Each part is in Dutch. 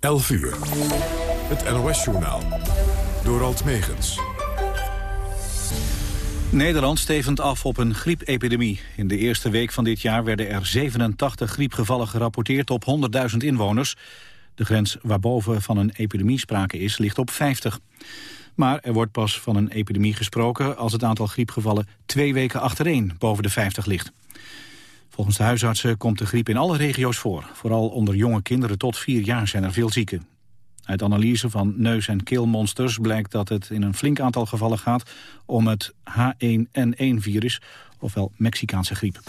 11 uur. Het NOS-journaal. Door Alt Megens. Nederland stevend af op een griepepidemie. In de eerste week van dit jaar werden er 87 griepgevallen gerapporteerd op 100.000 inwoners. De grens waarboven van een epidemie sprake is, ligt op 50. Maar er wordt pas van een epidemie gesproken als het aantal griepgevallen twee weken achtereen boven de 50 ligt. Volgens de huisartsen komt de griep in alle regio's voor. Vooral onder jonge kinderen tot vier jaar zijn er veel zieken. Uit analyse van neus- en keelmonsters blijkt dat het in een flink aantal gevallen gaat om het H1N1-virus, ofwel Mexicaanse griep.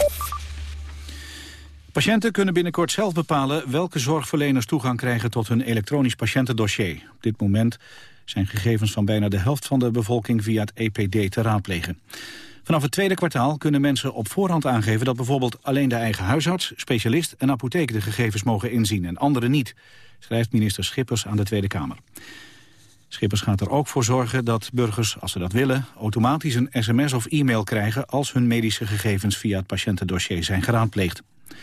Patiënten kunnen binnenkort zelf bepalen welke zorgverleners toegang krijgen tot hun elektronisch patiëntendossier. Op dit moment zijn gegevens van bijna de helft van de bevolking via het EPD te raadplegen. Vanaf het tweede kwartaal kunnen mensen op voorhand aangeven dat bijvoorbeeld alleen de eigen huisarts, specialist en apotheek de gegevens mogen inzien en anderen niet, schrijft minister Schippers aan de Tweede Kamer. Schippers gaat er ook voor zorgen dat burgers, als ze dat willen, automatisch een sms of e-mail krijgen als hun medische gegevens via het patiëntendossier zijn geraadpleegd. De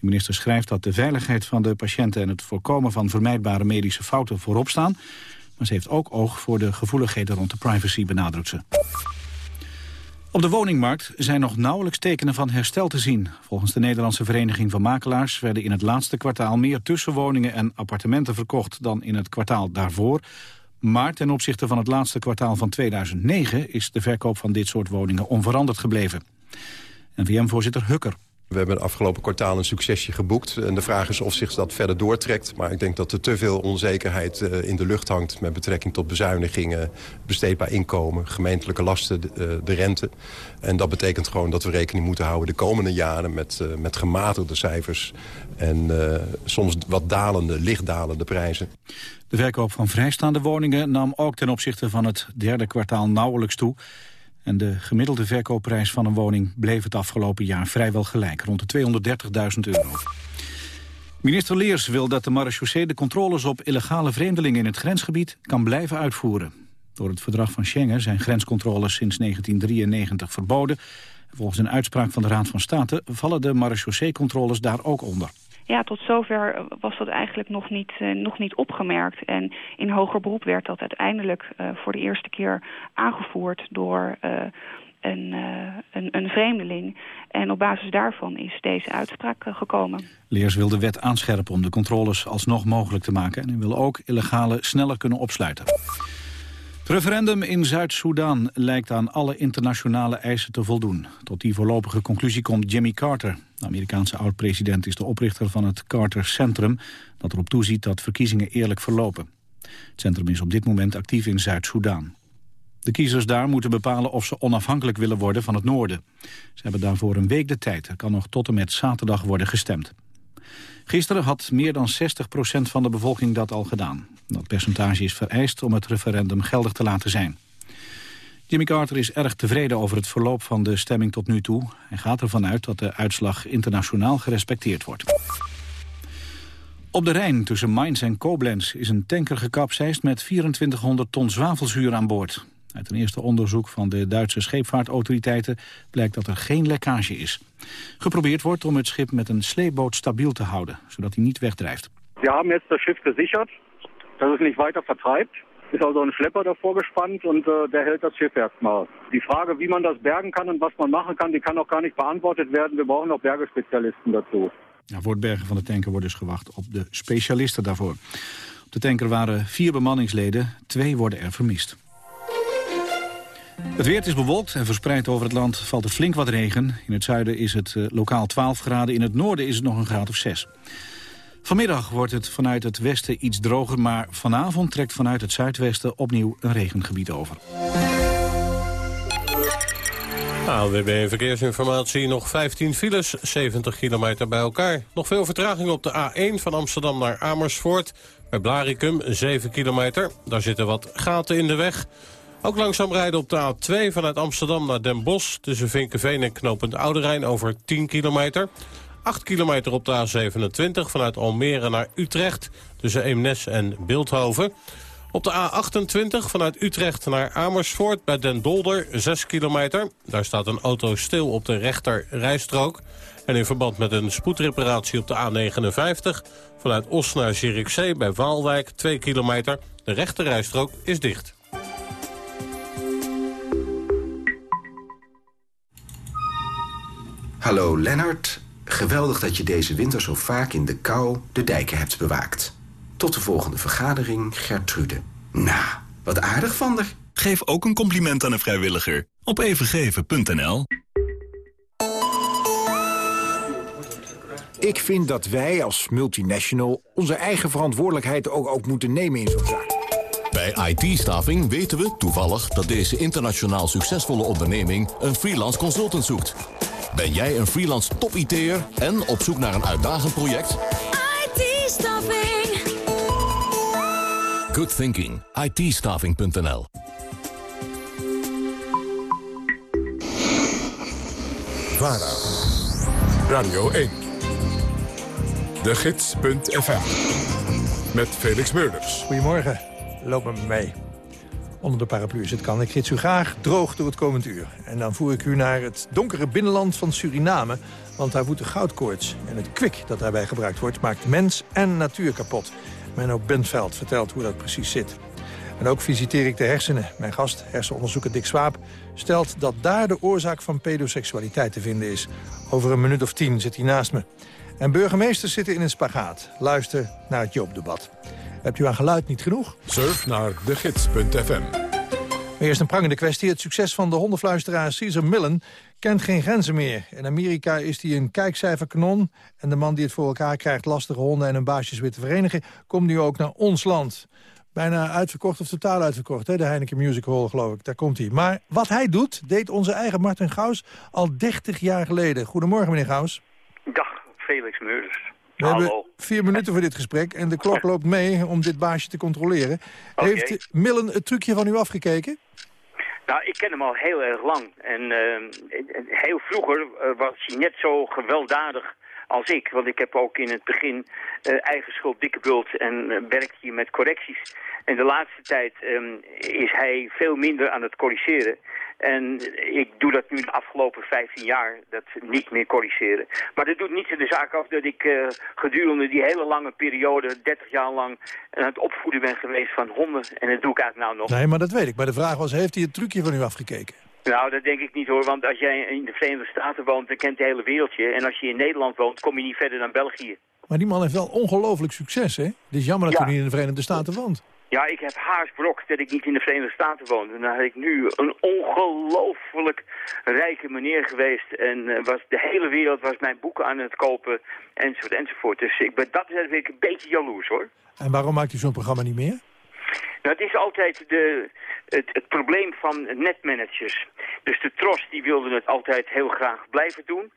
minister schrijft dat de veiligheid van de patiënten en het voorkomen van vermijdbare medische fouten voorop staan, maar ze heeft ook oog voor de gevoeligheden rond de privacy, benadrukt ze. Op de woningmarkt zijn nog nauwelijks tekenen van herstel te zien. Volgens de Nederlandse Vereniging van Makelaars werden in het laatste kwartaal meer tussenwoningen en appartementen verkocht dan in het kwartaal daarvoor. Maar ten opzichte van het laatste kwartaal van 2009 is de verkoop van dit soort woningen onveranderd gebleven. NVM-voorzitter Hukker. We hebben het afgelopen kwartaal een succesje geboekt. En de vraag is of zich dat verder doortrekt. Maar ik denk dat er te veel onzekerheid eh, in de lucht hangt... met betrekking tot bezuinigingen, besteedbaar inkomen... gemeentelijke lasten, de, eh, de rente. En dat betekent gewoon dat we rekening moeten houden de komende jaren... met, uh, met gematigde cijfers en soms wat dalende, licht dalende prijzen. De verkoop van vrijstaande woningen nam ook ten opzichte van het derde kwartaal nauwelijks toe... En de gemiddelde verkoopprijs van een woning bleef het afgelopen jaar vrijwel gelijk, rond de 230.000 euro. Minister Leers wil dat de marechaussee de controles op illegale vreemdelingen in het grensgebied kan blijven uitvoeren. Door het verdrag van Schengen zijn grenscontroles sinds 1993 verboden. Volgens een uitspraak van de Raad van State vallen de marechaussee-controles daar ook onder. Ja, tot zover was dat eigenlijk nog niet, uh, nog niet opgemerkt. En in hoger beroep werd dat uiteindelijk uh, voor de eerste keer aangevoerd door uh, een, een, een, vreemdeling. En op basis daarvan is deze uitspraak gekomen. Leers wil de wet aanscherpen om de controles alsnog mogelijk te maken. En wil ook illegale sneller kunnen opsluiten. Het referendum in Zuid-Soedan lijkt aan alle internationale eisen te voldoen. Tot die voorlopige conclusie komt Jimmy Carter. De Amerikaanse oud-president is de oprichter van het Carter Centrum... dat erop toeziet dat verkiezingen eerlijk verlopen. Het centrum is op dit moment actief in Zuid-Soedan. De kiezers daar moeten bepalen of ze onafhankelijk willen worden van het noorden. Ze hebben daarvoor een week de tijd. Er kan nog tot en met zaterdag worden gestemd. Gisteren had meer dan 60% van de bevolking dat al gedaan. Dat percentage is vereist om het referendum geldig te laten zijn. Jimmy Carter is erg tevreden over het verloop van de stemming tot nu toe. Hij gaat ervan uit dat de uitslag internationaal gerespecteerd wordt. Op de Rijn tussen Mainz en Koblenz is een tanker gekapseist met 2400 ton zwavelzuur aan boord. Uit een eerste onderzoek van de Duitse scheepvaartautoriteiten blijkt dat er geen lekkage is. Geprobeerd wordt om het schip met een sleepboot stabiel te houden, zodat hij niet wegdrijft. We hebben jetzt das Schiff gesichert, dat het niet weiter vertreibt. Ist also ein Schlepper davor gespannt und äh, der hält das Schiff erstmal. Die Frage, wie man das bergen kann und was man machen kann, die kann auch gar nicht beantwortet werden. Wir brauchen noch Bergespezialisten dazu. Ja, voor het bergen van de tanker wordt dus gewacht op de specialisten daarvoor. Op de tanker waren vier bemanningsleden, twee worden er vermist. Het weer is bewolkt en verspreid over het land valt er flink wat regen. In het zuiden is het uh, lokaal 12 graden, in het noorden is het nog een graad of 6. Vanmiddag wordt het vanuit het westen iets droger... maar vanavond trekt vanuit het zuidwesten opnieuw een regengebied over. AWB Verkeersinformatie, nog 15 files, 70 kilometer bij elkaar. Nog veel vertraging op de A1 van Amsterdam naar Amersfoort. Bij Blaricum 7 kilometer, daar zitten wat gaten in de weg. Ook langzaam rijden op de A2 vanuit Amsterdam naar Den Bosch... tussen Vinkenveen en Knopend Oude over 10 kilometer... 8 kilometer op de A27 vanuit Almere naar Utrecht... tussen Eemnes en Beeldhoven. Op de A28 vanuit Utrecht naar Amersfoort bij Den Dolder 6 kilometer. Daar staat een auto stil op de rechter rijstrook. En in verband met een spoedreparatie op de A59... vanuit Os naar Zierikzee bij Waalwijk 2 kilometer. De rechter rijstrook is dicht. Hallo Lennart, geweldig dat je deze winter zo vaak in de kou de dijken hebt bewaakt. Tot de volgende vergadering, Gertrude. Nou, wat aardig van haar. Geef ook een compliment aan een vrijwilliger op evengeven.nl. Ik vind dat wij als multinational onze eigen verantwoordelijkheid ook, ook moeten nemen in zo'n zaak. Bij IT-staving weten we toevallig dat deze internationaal succesvolle onderneming een freelance consultant zoekt. Ben jij een freelance top-IT'er en op zoek naar een uitdagend project? IT-staffing. Good thinking. it VARA. Radio 1. De Gids.fm. Met Felix Meurders. Goedemorgen. Loop met me mee. Onder de paraplu zit kan. Ik gids u graag droog door het komend uur. En dan voer ik u naar het donkere binnenland van Suriname. Want daar woedt de goudkoorts. En het kwik dat daarbij gebruikt wordt maakt mens en natuur kapot. Menno Bentveld vertelt hoe dat precies zit. En ook visiteer ik de hersenen. Mijn gast, hersenonderzoeker Dick Swaap, stelt dat daar de oorzaak van pedoseksualiteit te vinden is. Over een minuut of tien zit hij naast me. En burgemeesters zitten in een spagaat. Luister naar het Joopdebat. Hebt u aan geluid niet genoeg? Surf naar degids.fm. Maar eerst een prangende kwestie. Het succes van de hondenfluisteraar Caesar Millen kent geen grenzen meer. In Amerika is hij een kijkcijferkanon. En de man die het voor elkaar krijgt lastige honden en hun baasjes weer te verenigen... komt nu ook naar ons land. Bijna uitverkocht of totaal uitverkocht, hè? de Heineken Music Hall geloof ik. Daar komt hij. Maar wat hij doet, deed onze eigen Martin Gaus al 30 jaar geleden. Goedemorgen meneer Gaus. Dag, Felix Meurders. We hebben vier minuten voor dit gesprek en de klok loopt mee om dit baasje te controleren. Heeft Millen het trucje van u afgekeken? Nou, ik ken hem al heel erg lang. En uh, heel vroeger uh, was hij net zo gewelddadig als ik. Want ik heb ook in het begin uh, eigen schuld dikke bult en uh, werkte hier met correcties. En de laatste tijd um, is hij veel minder aan het corrigeren. En ik doe dat nu de afgelopen 15 jaar, dat niet meer corrigeren. Maar dat doet niets in de zaak af dat ik uh, gedurende die hele lange periode, 30 jaar lang, aan het opvoeden ben geweest van honden. En dat doe ik eigenlijk nou nog. Nee, maar dat weet ik. Maar de vraag was, heeft hij het trucje van u afgekeken? Nou, dat denk ik niet hoor, want als jij in de Verenigde Staten woont, dan kent de hele wereldje. En als je in Nederland woont, kom je niet verder dan België. Maar die man heeft wel ongelooflijk succes, hè? Het is jammer dat ja. hij niet in de Verenigde Staten woont. Ja, ik heb haarsbrok dat ik niet in de Verenigde Staten woon. En dan had ik nu een ongelooflijk rijke meneer geweest. En uh, was, de hele wereld was mijn boeken aan het kopen, enzovoort, enzovoort. Dus ik ben dat ben ik een beetje jaloers, hoor. En waarom maakt u zo'n programma niet meer? Nou, het is altijd de, het, het, probleem van netmanagers. Dus de Tros die wilden het altijd heel graag blijven doen.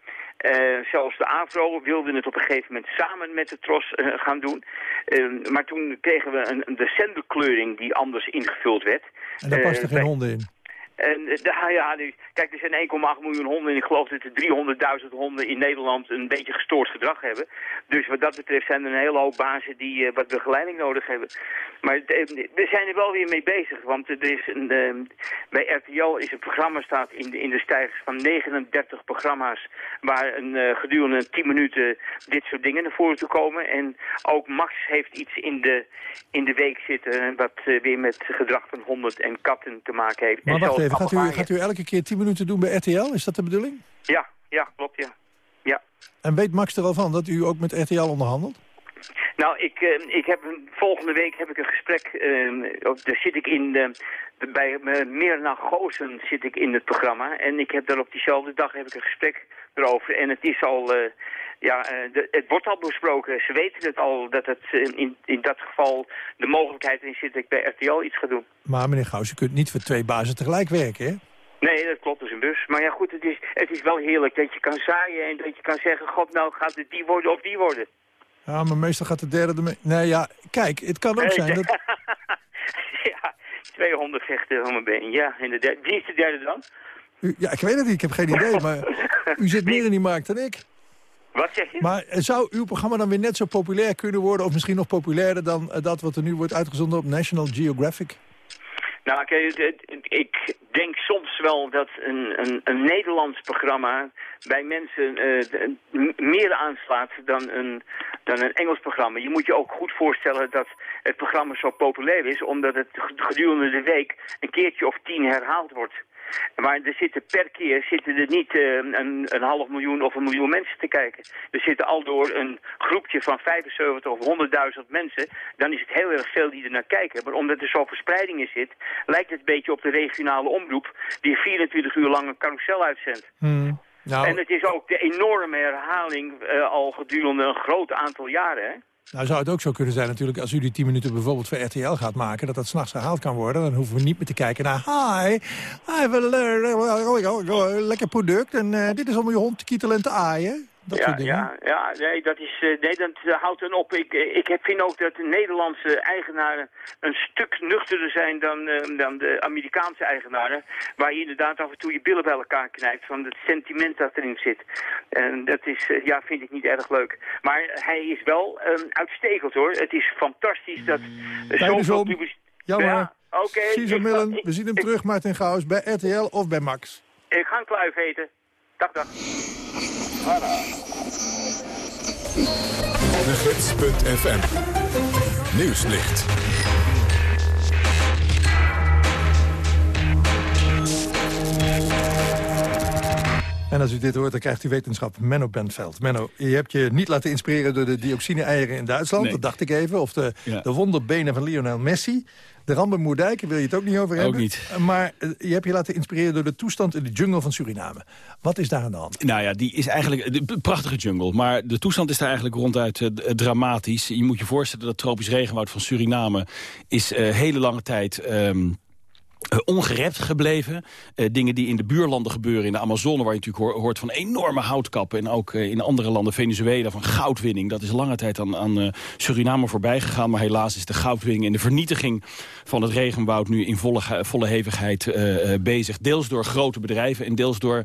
Uh, zelfs de AVRO wilde het op een gegeven moment samen met de TROS uh, gaan doen. Uh, maar toen kregen we een, een de zenderkleuring die anders ingevuld werd. En daar past er geen honden in? En uh, ja, nu, kijk, er zijn 1,8 miljoen honden en ik geloof dat er 300.000 honden in Nederland een beetje gestoord gedrag hebben. Dus wat dat betreft zijn er een hele hoop bazen die uh, wat begeleiding nodig hebben. Maar uh, we zijn er wel weer mee bezig, want er is een, bij RTL is een programma staat in de, in de stijgers van 39 programma's waar een, gedurende 10 minuten dit soort dingen naar voren te komen. En ook Max heeft iets in de, in de week zitten wat weer met gedrag van honden en katten te maken heeft. Maar wacht even, gaat u, gaat u elke keer 10 minuten doen bij RTL? Is dat de bedoeling? Ja, ja, klopt, ja. ja. En weet Max er al van dat u ook met RTL onderhandelt? Nou, ik, uh, ik heb volgende week heb ik een gesprek, uh, daar zit ik in, de, bij uh, Mirna Goosen zit ik in het programma. En ik heb daar op diezelfde dag heb ik een gesprek erover. En het is al, ja, de, het wordt al besproken. Ze weten het al, dat het in, in dat geval de mogelijkheid in zit dat ik bij RTL iets ga doen. Maar meneer Gauws, je kunt niet voor twee bazen tegelijk werken, hè? Nee, dat klopt, is een bus. Maar ja goed, het is, het is wel heerlijk dat je kan zaaien en dat je kan zeggen... God, nou gaat het die worden of die worden. Ja, maar meestal gaat de derde ermee... Nee, ja, kijk, het kan ook zijn dat... ja, 200 vechten om mijn been. Ja, derde... Wie is de derde dan? U, ja, ik weet het niet, ik heb geen idee, maar u zit meer in die markt dan ik. Wat zeg je? Maar eh, zou uw programma dan weer net zo populair kunnen worden... of misschien nog populairder dan eh, dat wat er nu wordt uitgezonden op National Geographic? Nou, kijk, ik denk soms wel dat een, een, een Nederlands programma bij mensen eh, meer aanslaat dan een, dan een Engels programma. Je moet je ook goed voorstellen dat het programma zo populair is, omdat het gedurende de week een keertje of tien herhaald wordt. Maar er zitten per keer zitten er niet eh, een, een half miljoen of een miljoen mensen te kijken. Er zitten al door een groepje van 75 of 100.000 mensen. Dan is het heel erg veel die er naar kijken. Maar omdat er zo verspreiding in zit, lijkt het een beetje op de regionale omroep... die 24 uur lang een carousel uitzendt. Nou, En het is ook de enorme herhaling eh, al gedurende een groot aantal jaren. Hè? Nou zou het ook zo kunnen zijn natuurlijk... als u die 10 minuten bijvoorbeeld voor RTL gaat maken... dat dat s'nachts herhaald kan worden. Dan hoeven we niet meer te kijken naar... Hi, I have a le- lekker product en eh, dit is om je hond te kietelen en te aaien. Dat ja, soort dingen. ja, ja, nee, dat is, eh, nee, dat eh, houdt dan op. Ik, eh, ik heb, vind ook dat de Nederlandse eigenaren een stuk nuchterder zijn dan, dan de Amerikaanse eigenaren. Waar je inderdaad af en toe je billen bij elkaar knijpt van het sentiment dat erin zit. En dat is, ja, vind ik niet erg leuk. Maar hij is wel eh, uitstekend hoor. Het is fantastisch dat om. publiciteit... Jammer. Ja, oké. Millen, we zien hem terug, Martin Gauws, bij RTL of bij Max. Ik ga een kluif eten. Dag, dag. De Gids.fm. Nieuwslicht. En als u dit hoort, dan krijgt u wetenschap Menno Bentveld. Menno, je hebt je niet laten inspireren door de dioxine-eieren in Duitsland. Nee. Dat dacht ik even. Of de, Ja. de wonderbenen van Lionel Messi. De Rambenmoerdijk, wil je het ook niet over Ook hebben. niet. Maar eh, je hebt je laten inspireren door de toestand in de jungle van Suriname. Wat is daar aan de hand? Nou ja, die is eigenlijk een prachtige jungle. Maar de toestand is daar eigenlijk ronduit eh, dramatisch. Je moet je voorstellen dat tropisch regenwoud van Suriname... is eh, hele lange tijd... ehm, eh, ongerept gebleven. Eh, dingen die in de buurlanden gebeuren, in de Amazone... waar je natuurlijk hoor- hoort van enorme houtkappen... en ook eh, in andere landen, Venezuela, van goudwinning. Dat is lange tijd aan, aan Suriname voorbij gegaan. Maar helaas is de goudwinning en de vernietiging van het regenwoud... nu in volle, volle hevigheid bezig. Deels door grote bedrijven en deels door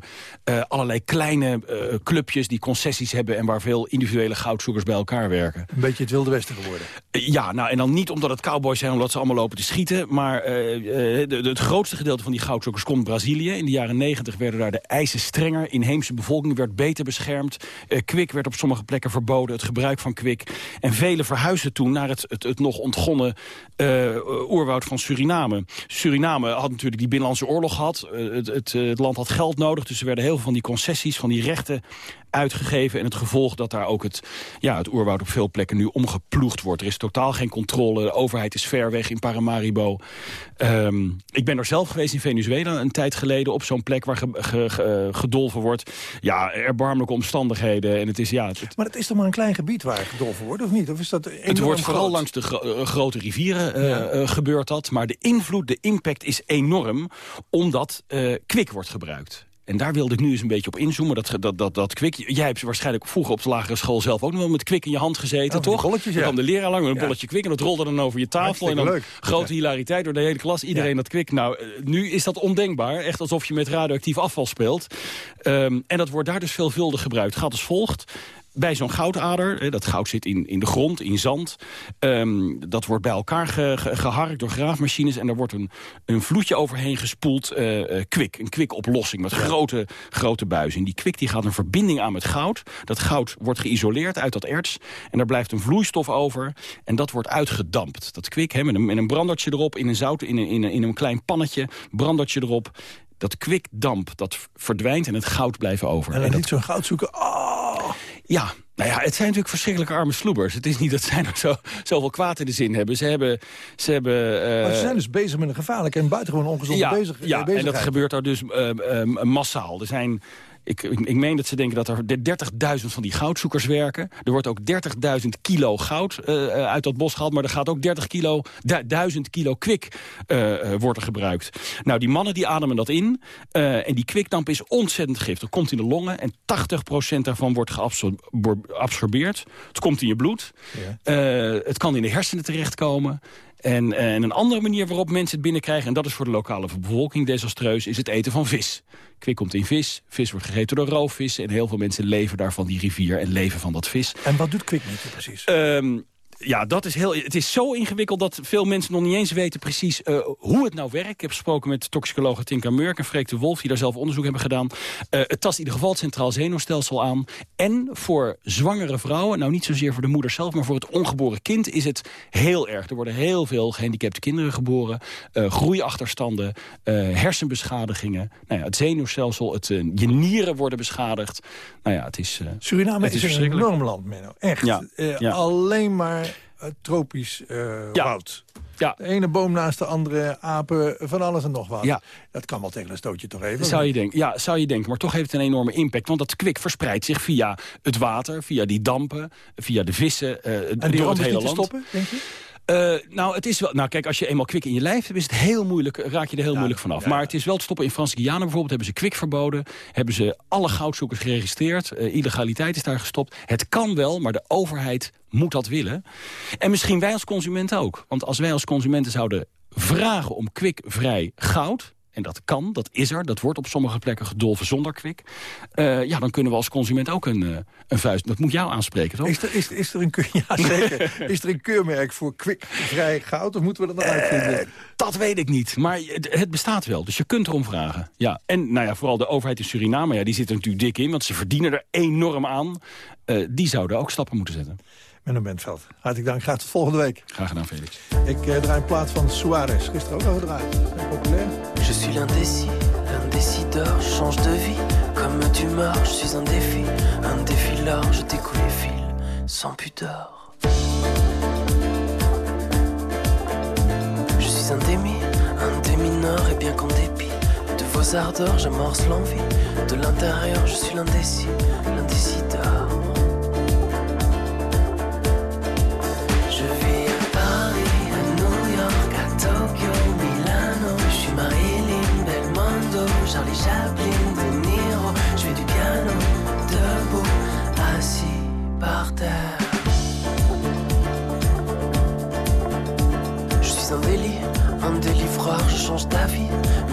allerlei kleine clubjes... die concessies hebben en waar veel individuele goudzoekers bij elkaar werken. Een beetje het Wilde Westen geworden. Ja, nou en dan niet omdat het cowboys zijn, omdat ze allemaal lopen te schieten. Maar de- het grootste gedeelte van die goudzoekers komt Brazilië. In de jaren negentig werden daar de eisen strenger. Inheemse bevolking werd beter beschermd. Eh, kwik werd op sommige plekken verboden, het gebruik van kwik. En velen verhuisden toen naar het, het, het nog ontgonnen eh, oerwoud van Suriname. Suriname had natuurlijk die binnenlandse oorlog gehad. Eh, het, het, het land had geld nodig, dus er werden heel veel van die concessies, van die rechten uitgegeven. En het gevolg dat daar ook het, ja, het oerwoud op veel plekken nu omgeploegd wordt. Er is totaal geen controle. De overheid is ver weg in Paramaribo. Ehm, ik ben er zelf geweest in Venezuela een tijd geleden... op zo'n plek waar ge, ge- ge- eh, gedolven wordt. Ja, erbarmelijke omstandigheden. En het is, ja, het, Maar het is toch maar een klein gebied waar gedolven wordt, of niet? Of is dat het wordt vooral groot? langs de gro- eh, grote rivieren gebeurt dat. Maar de invloed, de impact is enorm, omdat eh, kwik wordt gebruikt. En daar wilde ik nu eens een beetje op inzoomen. Dat, dat, dat, dat kwik. Jij hebt waarschijnlijk vroeger op de lagere school zelf ook nog wel met kwik in je hand gezeten, Oh, toch? bolletjes, ja. Dan kwam de leraar lang met een Ja. bolletje kwik en dat rolde dan over je tafel. En dan leuk. grote hilariteit door de hele klas. Iedereen dat kwik. Nou, eh, nu is dat ondenkbaar. Echt alsof je met radioactief afval speelt. Ehm, en dat wordt daar dus veelvuldig gebruikt. Gaat als volgt bij zo'n goudader, hè, dat goud zit in, in de grond, in zand... ehm, dat wordt bij elkaar ge- ge- geharkt door graafmachines... en daar wordt een, een vloedje overheen gespoeld eh, eh, kwik. Een kwikoplossing met grote, grote buizen. En die kwik die gaat een verbinding aan met goud. Dat goud wordt geïsoleerd uit dat erts... en daar blijft een vloeistof over en dat wordt uitgedampt. Dat kwik hè, met, een, met een brandertje erop, in een zout, in een, in een, in een klein pannetje... brandertje erop... Dat kwikdamp, dat verdwijnt en het goud blijft over. En dan dat niet zo'n goud zoeken. Oh, ja, nou ja, het zijn natuurlijk verschrikkelijke arme sloebers. Het is niet dat zij nog zo, zoveel kwaad in de zin hebben. Ze hebben... Ze hebben eh, maar ze zijn dus bezig met een gevaarlijke en buitengewoon ongezonde ja, bezig, ja, en bezigheid. dat gebeurt daar dus eh, eh, massaal. Er zijn... Ik, ik, ik meen dat ze denken dat er de 30.000 van die goudzoekers werken. Er wordt ook 30.000 kilo goud eh, eh, uit dat bos gehaald. Maar er gaat ook 30 kilo, du- 1000 kilo kwik eh, wordt er gebruikt. Nou, die mannen die ademen dat in. en die kwikdamp is ontzettend giftig. Komt in de longen en 80% daarvan wordt geabsorbeerd. Het komt in je bloed. Ja. Het kan in de hersenen terechtkomen. En, eh, en een andere manier waarop mensen het binnenkrijgen... en dat is voor de lokale bevolking desastreus... is het eten van vis. Kwik komt in vis, vis wordt gegeten door roofvissen... en heel veel mensen leven daar van die rivier en leven van dat vis. En wat doet kwik je precies? Ehm, ja, dat is heel, het is zo ingewikkeld dat veel mensen nog niet eens weten precies uh, hoe het nou werkt. Ik heb gesproken met toxicologen Tinka Murk en Freek de Wolf... die daar zelf onderzoek hebben gedaan. Uh, het tast in ieder geval het centraal zenuwstelsel aan. En voor zwangere vrouwen, nou niet zozeer voor de moeder zelf... maar voor het ongeboren kind is het heel erg. Er worden heel veel gehandicapte kinderen geboren. Uh, groeiachterstanden, hersenbeschadigingen. Nou ja, het zenuwstelsel, het, je nieren worden beschadigd. Nou ja, het is Suriname het is, is een enorm land, Menno. Echt. Ja, ja. Alleen maar tropisch uh, ja. woud. Ja. De ene boom naast de andere, apen, van alles en nog wat. Ja. Dat kan wel tegen een stootje toch even? Zou je, denken, ja, zou je denken, maar toch heeft het een enorme impact. Want dat kwik verspreidt zich via het water, via die dampen, via de vissen, uh, en die door het hele land. stoppen, denk je? Uh, nou, het is wel, nou, kijk, als je eenmaal kwik in je lijf hebt, is het heel moeilijk, raak je er heel Ja, moeilijk vanaf. ja, Maar het is wel te stoppen. In Frans-Guyana bijvoorbeeld hebben ze kwik verboden. Hebben ze alle goudzoekers geregistreerd. Eh, illegaliteit is daar gestopt. Het kan wel, maar de overheid moet dat willen. En misschien wij als consumenten ook. Want als wij als consumenten zouden vragen om kwikvrij goud... en dat kan, dat is er, dat wordt op sommige plekken gedolven zonder kwik... eh, ja, dan kunnen we als consument ook een, eh, een vuist... Dat moet jou aanspreken, toch? Is er, is, is er een ja, zeker. is er een keurmerk voor kwikvrij goud? Of moeten we dat uitvinden? Eh, dat weet ik niet, maar het, het bestaat wel. Dus je kunt erom vragen. Ja. En nou ja, vooral de overheid in Suriname, ja, die zit er natuurlijk dik in... want ze verdienen er enorm aan. Die zouden ook stappen moeten zetten. Menno Bentveld, hartelijk dank. Graag tot volgende week. Graag gedaan, Felix. Ik eh, draai een plaat van Suarez. Gisteren ook al gedraaid. Heel populair. Je suis l'indécis, l'indécideur, je change de vie. Comme tu meurs, je suis un défi, un défileur, je découle les fils, sans pudeur. Je suis un démi, un démineur, et bien qu'en dépit de vos ardeurs, j'amorce l'envie. De l'intérieur, je suis l'indécis, l'indécideur.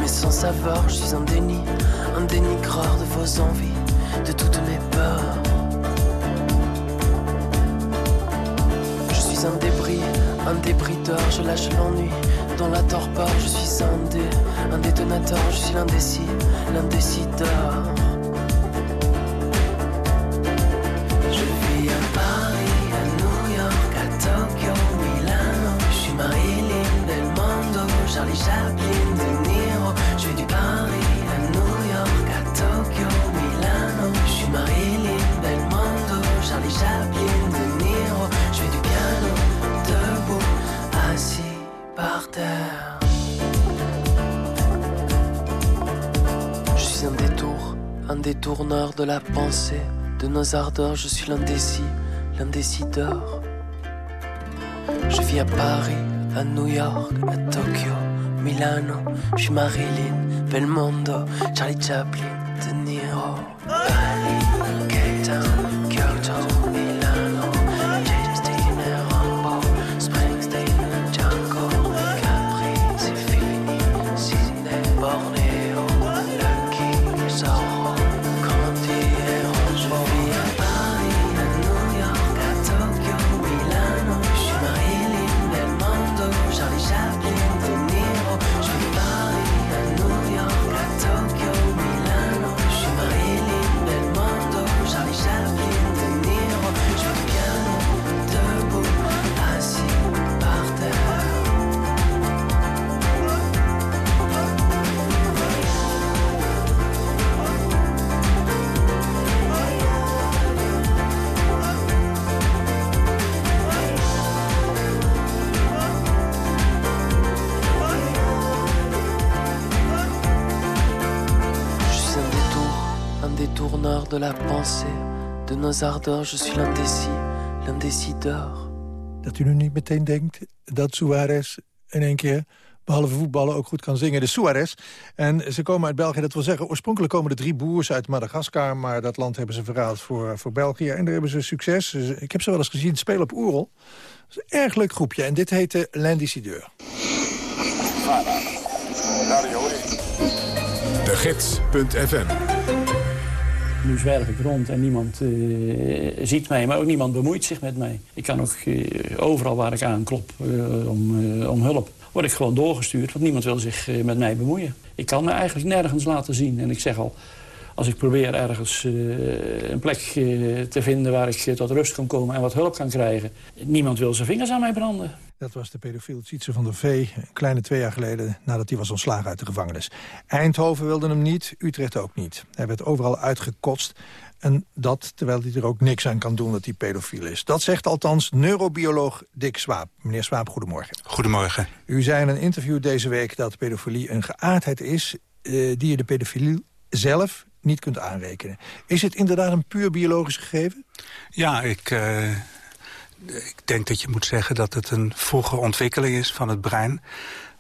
Mais sans savoir, je suis un déni, un dénigreur de vos envies, de toutes mes peurs. Je suis un débris, un débrideur, je lâche l'ennui. Dans la torpeur, je suis un dé, un détonateur, je suis l'indécis, l'indécideur. Un détourneur de la pensée, de nos ardeurs. Je suis l'indécis, l'indécideur. Je vis à Paris, à New York, à Tokyo, Milano. Je suis Marilyn, Belmondo, Charlie Chaplin, De Niro. La pensée. De nos ardeurs, je suis l'indécis, l'indécideur. Dat u nu niet meteen denkt dat Suarez in één keer behalve voetballen ook goed kan zingen. De Suarez. En ze komen uit België, dat wil zeggen... oorspronkelijk komen de drie broers uit Madagaskar... maar dat land hebben ze verhaald voor, voor België. En daar hebben ze succes. Ik heb ze wel eens gezien spelen op Oerol. is een erg leuk groepje en dit heette L'Indicideur. De Gids.fm nu zwerf ik rond en niemand uh, ziet mij, maar ook niemand bemoeit zich met mij. Ik kan ook uh, overal waar ik aanklop uh, om, om hulp, word ik gewoon doorgestuurd. Want niemand wil zich met mij bemoeien. Ik kan me eigenlijk nergens laten zien. En ik zeg al, als ik probeer ergens een plek te vinden waar ik tot rust kan komen en wat hulp kan krijgen. Niemand wil zijn vingers aan mij branden. Dat was de pedofiel Tjitse van der Vee, een kleine twee jaar geleden... nadat hij was ontslagen uit de gevangenis. Eindhoven wilde hem niet, Utrecht ook niet. Hij werd overal uitgekotst. En dat terwijl hij er ook niks aan kan doen dat hij pedofiel is. Dat zegt althans neurobioloog Dick Swaap. Meneer Swaap, goedemorgen. Goedemorgen. U zei in een interview deze week dat pedofilie een geaardheid is... Eh, die je de pedofilie zelf niet kunt aanrekenen. Is het inderdaad een puur biologisch gegeven? Ja, ik... Uh ik denk dat je moet zeggen dat het een vroege ontwikkeling is van het brein.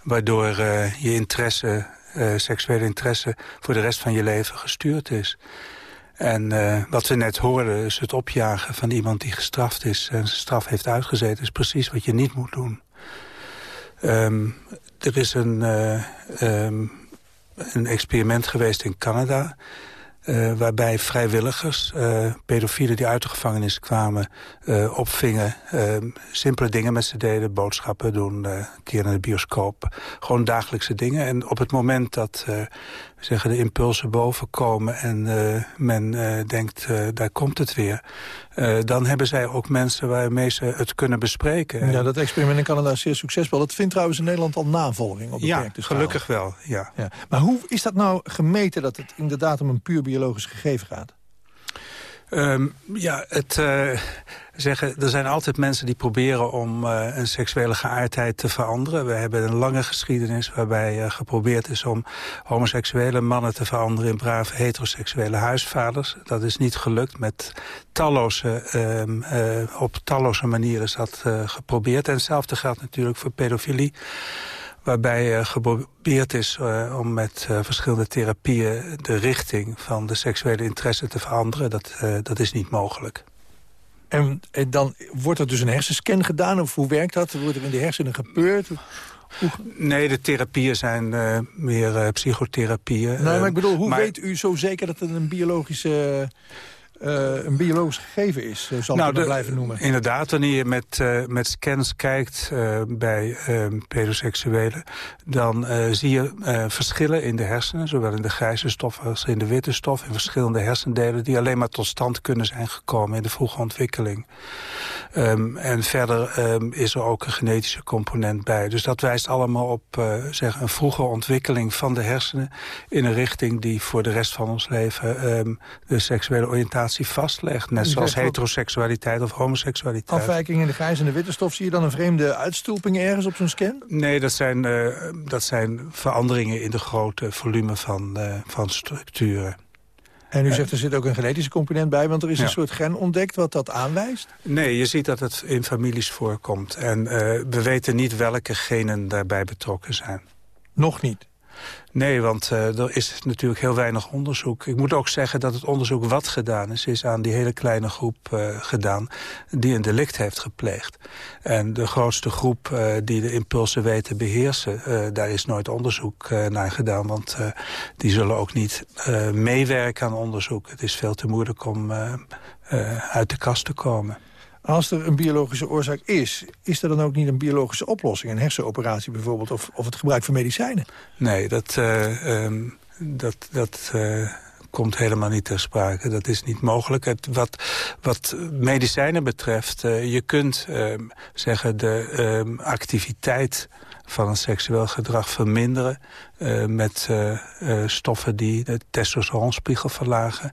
Waardoor uh, je interesse, uh, seksuele interesse voor de rest van je leven gestuurd is. En uh, wat we net hoorden, is het opjagen van iemand die gestraft is... en zijn straf heeft uitgezeten, is precies wat je niet moet doen. Um, er is een, um, een experiment geweest in Canada... Uh, waarbij vrijwilligers, uh, pedofielen die uit de gevangenis kwamen, uh, opvingen. simpele dingen met ze deden, boodschappen doen, een keer naar de bioscoop. Gewoon dagelijkse dingen. En op het moment dat zeggen, de impulsen bovenkomen en uh, men uh, denkt, uh, daar komt het weer. dan hebben zij ook mensen waarmee ze het kunnen bespreken. Ja, dat experiment in Canada is zeer succesvol. Dat vindt trouwens in Nederland al navolging op Ja, gelukkig wel, ja. ja. Maar hoe is dat nou gemeten dat het inderdaad om een puur biologisch gegeven gaat? Um, ja, het, uh, zeggen, er zijn altijd mensen die proberen om uh, een seksuele geaardheid te veranderen. We hebben een lange geschiedenis waarbij uh, geprobeerd is om homoseksuele mannen te veranderen in brave heteroseksuele huisvaders. Dat is niet gelukt. Met talloze, um, op talloze manieren is dat geprobeerd. En hetzelfde geldt natuurlijk voor pedofilie waarbij uh, geprobeerd is uh, om met uh, verschillende therapieën... de richting van de seksuele interesse te veranderen. Dat, dat is niet mogelijk. En, en, dan wordt er dus een hersenscan gedaan? Of hoe werkt dat? Wordt er in de hersenen gepeurd? Hoe... Nee, de therapieën zijn meer psychotherapieën. Nee, maar ik bedoel, hoe weet u zo zeker dat het een biologische uh, een biologisch gegeven is, zo zal nou, ik het blijven noemen. Inderdaad, wanneer je met, uh, met scans kijkt uh, bij pedoseksuelen... dan zie je verschillen in de hersenen, zowel in de grijze stof als in de witte stof... in verschillende hersendelen die alleen maar tot stand kunnen zijn gekomen in de vroege ontwikkeling. Um, en verder um, is er ook een genetische component bij. Dus dat wijst allemaal op zeg, een vroege ontwikkeling van de hersenen... in een richting die voor de rest van ons leven um, de seksuele oriëntatie vastlegt. Net zoals heteroseksualiteit of homoseksualiteit. Afwijking in de grijs en de witte stof. Zie je dan een vreemde uitstulping ergens op zo'n scan? Nee, dat zijn, uh, dat zijn veranderingen in de grote volume van, uh, van structuren. En u zegt er zit ook een genetische component bij, want er is een soort gen ontdekt wat dat aanwijst? Nee, je ziet dat het in families voorkomt. En uh, we weten niet welke genen daarbij betrokken zijn. Nog niet? Nee, want uh, er is natuurlijk heel weinig onderzoek. Ik moet ook zeggen dat het onderzoek wat gedaan is... is aan die hele kleine groep uh, gedaan die een delict heeft gepleegd. En de grootste groep uh, die de impulsen weet te beheersen... daar is nooit onderzoek naar gedaan. Want die zullen ook niet meewerken aan onderzoek. Het is veel te moeilijk om uit de kast te komen. Als er een biologische oorzaak is, is er dan ook niet een biologische oplossing? Een hersenoperatie bijvoorbeeld, of, of het gebruik van medicijnen? Nee, dat, uh, um, dat, dat uh, komt helemaal niet ter sprake. Dat is niet mogelijk. Het, wat, wat medicijnen betreft, uh, je kunt ehm, zeggen de ehm, activiteit van een seksueel gedrag verminderen... Met stoffen die de testosteronspiegel verlagen.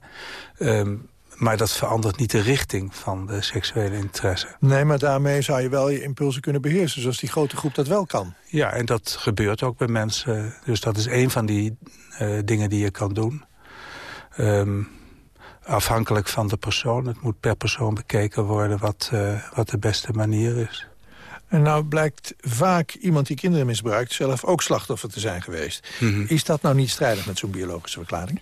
Maar dat verandert niet de richting van de seksuele interesse. Nee, maar daarmee zou je wel je impulsen kunnen beheersen... zoals die grote groep dat wel kan. Ja, en dat gebeurt ook bij mensen. Dus dat is een van die uh, dingen die je kan doen. Um, afhankelijk van de persoon. Het moet per persoon bekeken worden wat, uh, wat de beste manier is. En nou blijkt vaak iemand die kinderen misbruikt... zelf ook slachtoffer te zijn geweest. Mm -hmm. Is dat nou niet strijdig met zo'n biologische verklaring?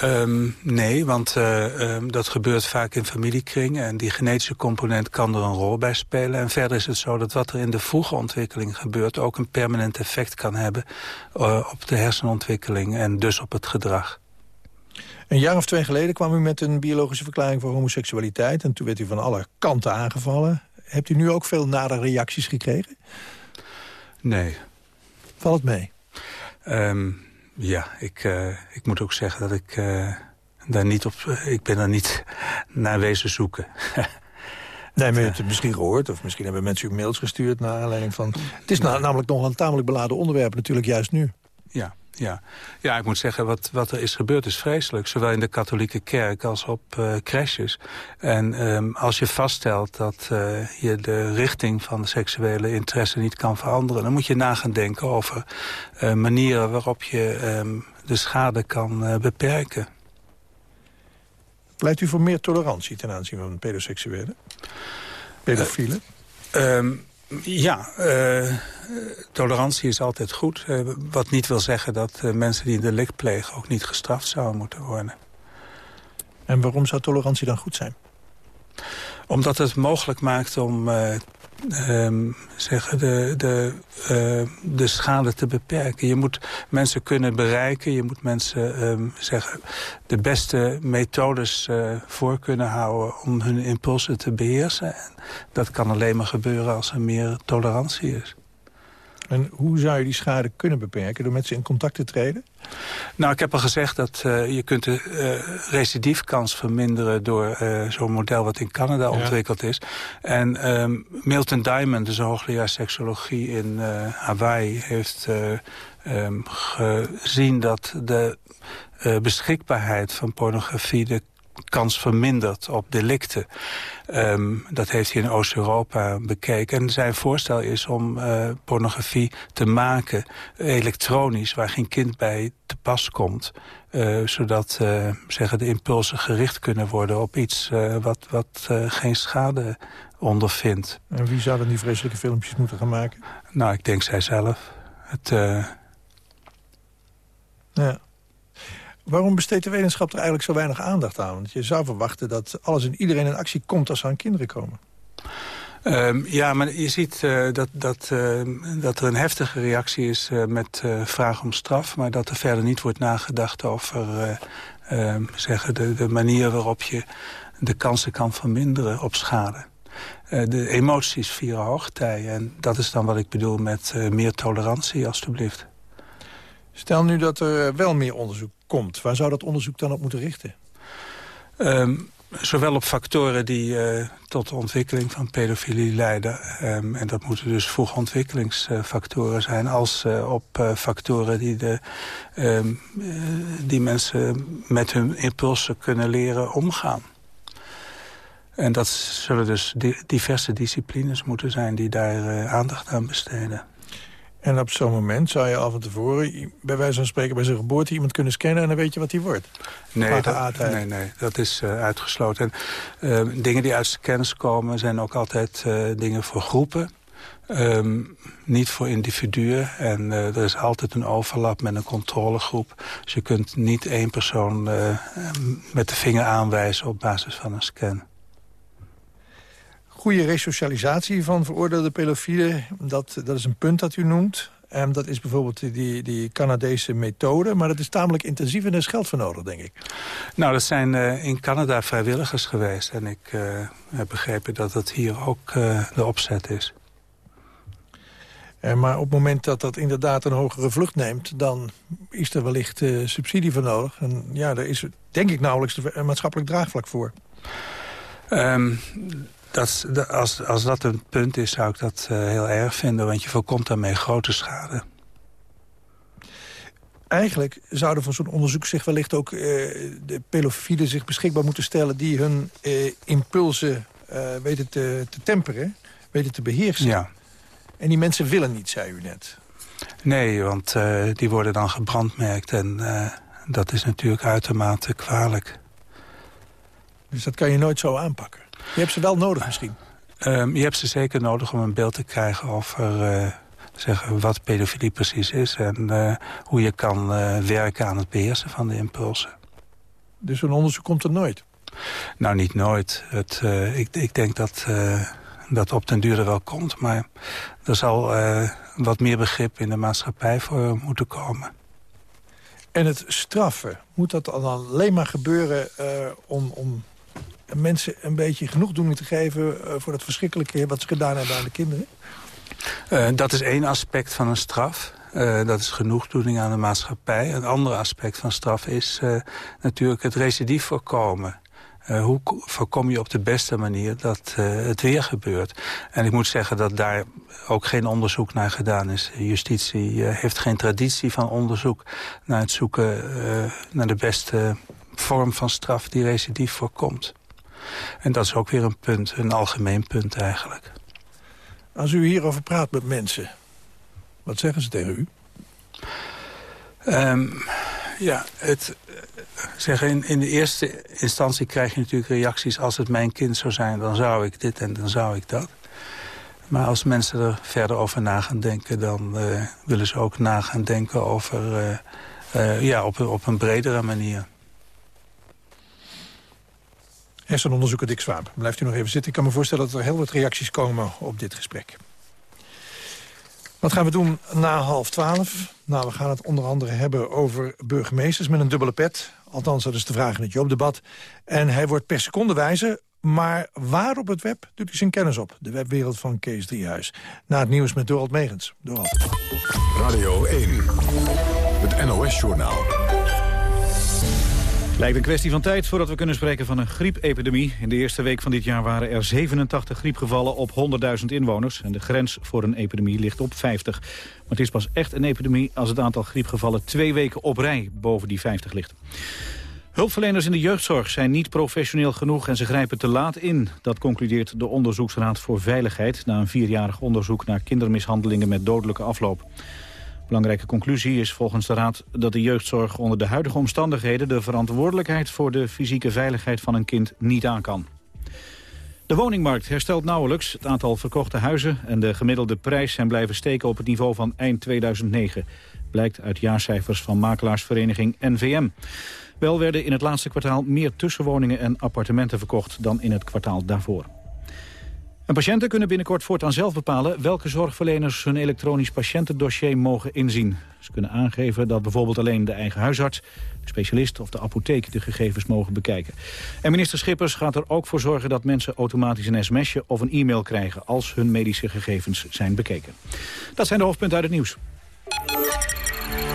Ehm, nee, want uh, um, dat gebeurt vaak in familiekringen... en die genetische component kan er een rol bij spelen. En verder is het zo dat wat er in de vroege ontwikkeling gebeurt... ook een permanent effect kan hebben uh, op de hersenontwikkeling... en dus op het gedrag. Een jaar of twee geleden kwam u met een biologische verklaring voor homoseksualiteit... en toen werd u van alle kanten aangevallen. Hebt u nu ook veel nare reacties gekregen? Nee. Valt het mee? Um, ja, ik, uh, ik moet ook zeggen dat ik uh, daar niet op... ik ben er niet naar wezen zoeken. nee, maar je hebt het misschien gehoord... of misschien hebben mensen u mails gestuurd naar aanleiding van... Het is na, namelijk nog een tamelijk beladen onderwerp natuurlijk juist nu. Ja, ja. ja, ik moet zeggen, wat, wat er is gebeurd is vreselijk. Zowel in de katholieke kerk als op uh, crashes. En um, als je vaststelt dat uh, je de richting van de seksuele interesse niet kan veranderen... dan moet je na gaan denken over uh, manieren waarop je um, de schade kan beperken. Pleit u voor meer tolerantie ten aanzien van pedoseksuelen? Pedofielen? Um, ja, uh, tolerantie is altijd goed. Uh, wat niet wil zeggen dat uh, mensen die een delict plegen... ook niet gestraft zouden moeten worden. En waarom zou tolerantie dan goed zijn? Omdat het mogelijk maakt om um, zeggen de, de, uh, de schade te beperken. Je moet mensen kunnen bereiken. Je moet mensen um, zeggen, de beste methodes uh, voor kunnen houden... om hun impulsen te beheersen. En dat kan alleen maar gebeuren als er meer tolerantie is. En hoe zou je die schade kunnen beperken? Door met ze in contact te treden? Nou, ik heb al gezegd dat uh, je kunt de uh, recidiefkans verminderen... door uh, zo'n model wat in Canada ja. ontwikkeld is. En um, Milton Diamond, dus een hoogleraar seksologie in Hawaii... heeft um, gezien dat de beschikbaarheid van pornografie... de kans vermindert op delicten. Um, dat heeft hij in Oost-Europa bekeken. En zijn voorstel is om uh, pornografie te maken elektronisch... waar geen kind bij te pas komt. Uh, zodat uh, zeggen de impulsen gericht kunnen worden op iets wat, wat geen schade ondervindt. En wie zou dan die vreselijke filmpjes moeten gaan maken? Nou, ik denk zij zelf. Het, ja. Waarom besteedt de wetenschap er eigenlijk zo weinig aandacht aan? Want je zou verwachten dat alles en iedereen in actie komt als ze aan kinderen komen. Um, ja, maar je ziet uh, dat, dat, uh, dat er een heftige reactie is uh, met vraag om straf... maar dat er verder niet wordt nagedacht over ehm, zeggen de, de manier waarop je de kansen kan verminderen op schade. de emoties vieren hoogtij en dat is dan wat ik bedoel met meer tolerantie, alstublieft. Stel nu dat er wel meer onderzoek komt. Waar zou dat onderzoek dan op moeten richten? Um, zowel op factoren die uh, tot de ontwikkeling van pedofilie leiden... Um, en dat moeten dus vroege ontwikkelingsfactoren zijn... als uh, op factoren die, de, um, die mensen met hun impulsen kunnen leren omgaan. En dat zullen dus diverse disciplines moeten zijn die daar aandacht aan besteden. En op zo'n moment zou je al van tevoren, bij wijze van spreken bij zijn geboorte... iemand kunnen scannen en dan weet je wat hij wordt. Nee, dat, nee, nee, dat is uh, uitgesloten. En, uh, dingen die uit scans komen zijn ook altijd uh, dingen voor groepen. Um, niet voor individuen. En er is altijd een overlap met een controlegroep. Dus je kunt niet één persoon met de vinger aanwijzen op basis van een scan goede resocialisatie van veroordeelde pedofielen. Dat, dat is een punt dat u noemt. Um, dat is bijvoorbeeld die, die Canadese methode. Maar dat is tamelijk intensief en er is geld voor nodig, denk ik. Nou, dat zijn uh, in Canada vrijwilligers geweest. En ik uh, heb begrepen dat dat hier ook uh, de opzet is. maar op het moment dat dat inderdaad een hogere vlucht neemt... dan is er wellicht subsidie voor nodig. En ja, daar is denk ik nauwelijks een maatschappelijk draagvlak voor. Um, dat, als, als dat een punt is, zou ik dat uh, heel erg vinden. Want je voorkomt daarmee grote schade. Eigenlijk zouden van zo'n onderzoek zich wellicht ook uh, de pedofielen zich beschikbaar moeten stellen... die hun uh, impulsen weten te, te, temperen, weten te beheersen. Ja. En die mensen willen niet, zei u net. Nee, want die worden dan gebrandmerkt en dat is natuurlijk uitermate kwalijk. Dus dat kan je nooit zo aanpakken? Je hebt ze wel nodig misschien? Um, je hebt ze zeker nodig om een beeld te krijgen over uh, zeggen, wat pedofilie precies is... en uh, hoe je kan uh, werken aan het beheersen van de impulsen. Dus zo'n onderzoek komt er nooit? Nou, niet nooit. Het, ik, ik denk dat dat op den duur er wel komt. Maar er zal wat meer begrip in de maatschappij voor moeten komen. En het straffen, moet dat dan alleen maar gebeuren om, om mensen een beetje genoegdoening te geven... voor dat verschrikkelijke wat ze gedaan hebben aan de kinderen? dat is één aspect van een straf. Uh, dat is genoegdoening aan de maatschappij. Een ander aspect van straf is natuurlijk het recidief voorkomen. Hoe voorkom je op de beste manier dat het weer gebeurt? En ik moet zeggen dat daar ook geen onderzoek naar gedaan is. Justitie heeft geen traditie van onderzoek naar het zoeken naar de beste vorm van straf die recidief voorkomt. En dat is ook weer een punt, een algemeen punt eigenlijk. Als u hierover praat met mensen, wat zeggen ze tegen u? Um, ja, het, zeggen in, in de eerste instantie krijg je natuurlijk reacties... als het mijn kind zou zijn, dan zou ik dit en dan zou ik dat. Maar als mensen er verder over na gaan denken... dan uh, willen ze ook na gaan denken over, uh, uh, ja, op, op een bredere manier. Hersenonderzoeker Dick Swaap. Blijft u nog even zitten. Ik kan me voorstellen dat er heel wat reacties komen op dit gesprek. Wat gaan we doen na half twaalf? Nou, we gaan het onder andere hebben over burgemeesters met een dubbele pet. Althans, dat is de vraag in het Joopdebat. En hij wordt per seconde wijzer. Maar waar op het web doet hij zijn kennis op? De webwereld van Kees Driehuis. Na het nieuws met Dorald Megens. Dorald. Radio 1, het NOS-journaal. Lijkt een kwestie van tijd voordat we kunnen spreken van een griepepidemie. In de eerste week van dit jaar waren er 87 griepgevallen op 100.000 inwoners. En de grens voor een epidemie ligt op 50. Maar het is pas echt een epidemie als het aantal griepgevallen twee weken op rij boven die 50 ligt. Hulpverleners in de jeugdzorg zijn niet professioneel genoeg en ze grijpen te laat in. Dat concludeert de Onderzoeksraad voor Veiligheid... na een vierjarig onderzoek naar kindermishandelingen met dodelijke afloop. Belangrijke conclusie is volgens de Raad dat de jeugdzorg onder de huidige omstandigheden de verantwoordelijkheid voor de fysieke veiligheid van een kind niet aan kan. De woningmarkt herstelt nauwelijks. Het aantal verkochte huizen en de gemiddelde prijs zijn blijven steken op het niveau van eind 2009. Blijkt uit jaarcijfers van makelaarsvereniging NVM. Wel werden in het laatste kwartaal meer tussenwoningen en appartementen verkocht dan in het kwartaal daarvoor patiënten kunnen binnenkort voortaan zelf bepalen welke zorgverleners hun elektronisch patiëntendossier mogen inzien. Ze kunnen aangeven dat bijvoorbeeld alleen de eigen huisarts, de specialist of de apotheek de gegevens mogen bekijken. En minister Schippers gaat er ook voor zorgen dat mensen automatisch een sms'je of een e-mail krijgen als hun medische gegevens zijn bekeken. Dat zijn de hoofdpunten uit het nieuws.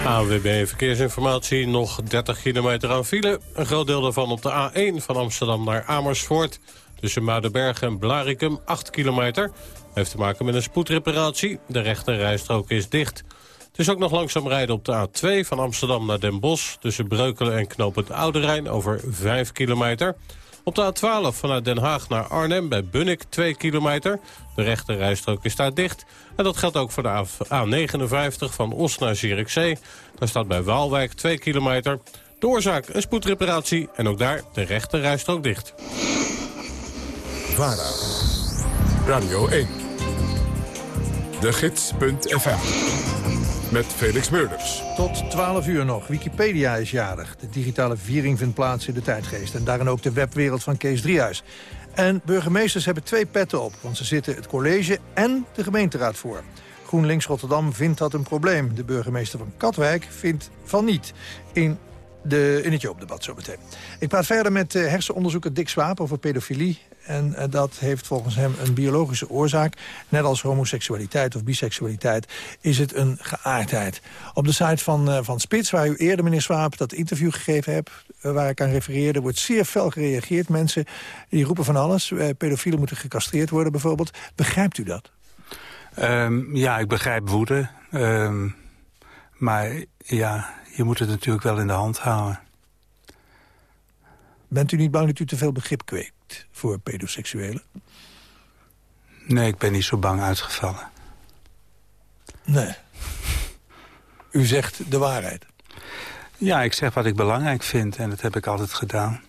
AWB Verkeersinformatie, nog 30 kilometer aan file. Een groot deel daarvan op de A1 van Amsterdam naar Amersfoort. Tussen Muidenberg en Blaricum 8 kilometer. Heeft te maken met een spoedreparatie. De rechte rijstrook is dicht. Het is ook nog langzaam rijden op de A2 van Amsterdam naar Den Bosch... tussen Breukelen en Knopend Oude Rijn over 5 kilometer. Op de A12 vanuit Den Haag naar Arnhem bij Bunnik 2 kilometer. De rechte rijstrook is daar dicht. En dat geldt ook voor de A59 van Os naar Zierikzee. Daar staat bij Waalwijk 2 kilometer. De oorzaak een spoedreparatie en ook daar de rechte rijstrook dicht. Radio 1. De Gids.fm. Met Felix Meurders. Tot 12 uur nog. Wikipedia is jarig. De digitale viering vindt plaats in de tijdgeest. En daarin ook de webwereld van Kees Driehuis. En burgemeesters hebben twee petten op. Want ze zitten het college en de gemeenteraad voor. GroenLinks Rotterdam vindt dat een probleem. De burgemeester van Katwijk vindt van niet. In de, in het Joopdebat zo meteen. Ik praat verder met uh, hersenonderzoeker Dick Swaap over pedofilie. En uh, dat heeft volgens hem een biologische oorzaak. Net als homoseksualiteit of biseksualiteit is het een geaardheid. Op de site van, uh, van Spits, waar u eerder, meneer Swaap, dat interview gegeven hebt... waar ik aan refereerde, wordt zeer fel gereageerd. Mensen die roepen van alles. pedofielen moeten gecastreerd worden bijvoorbeeld. Begrijpt u dat? Um, ja, ik begrijp woede. Um, maar ja, je moet het natuurlijk wel in de hand houden. Bent u niet bang dat u te veel begrip kweekt voor pedoseksuelen? Nee, ik ben niet zo bang uitgevallen. Nee. U zegt de waarheid. Ja, ik zeg wat ik belangrijk vind en dat heb ik altijd gedaan.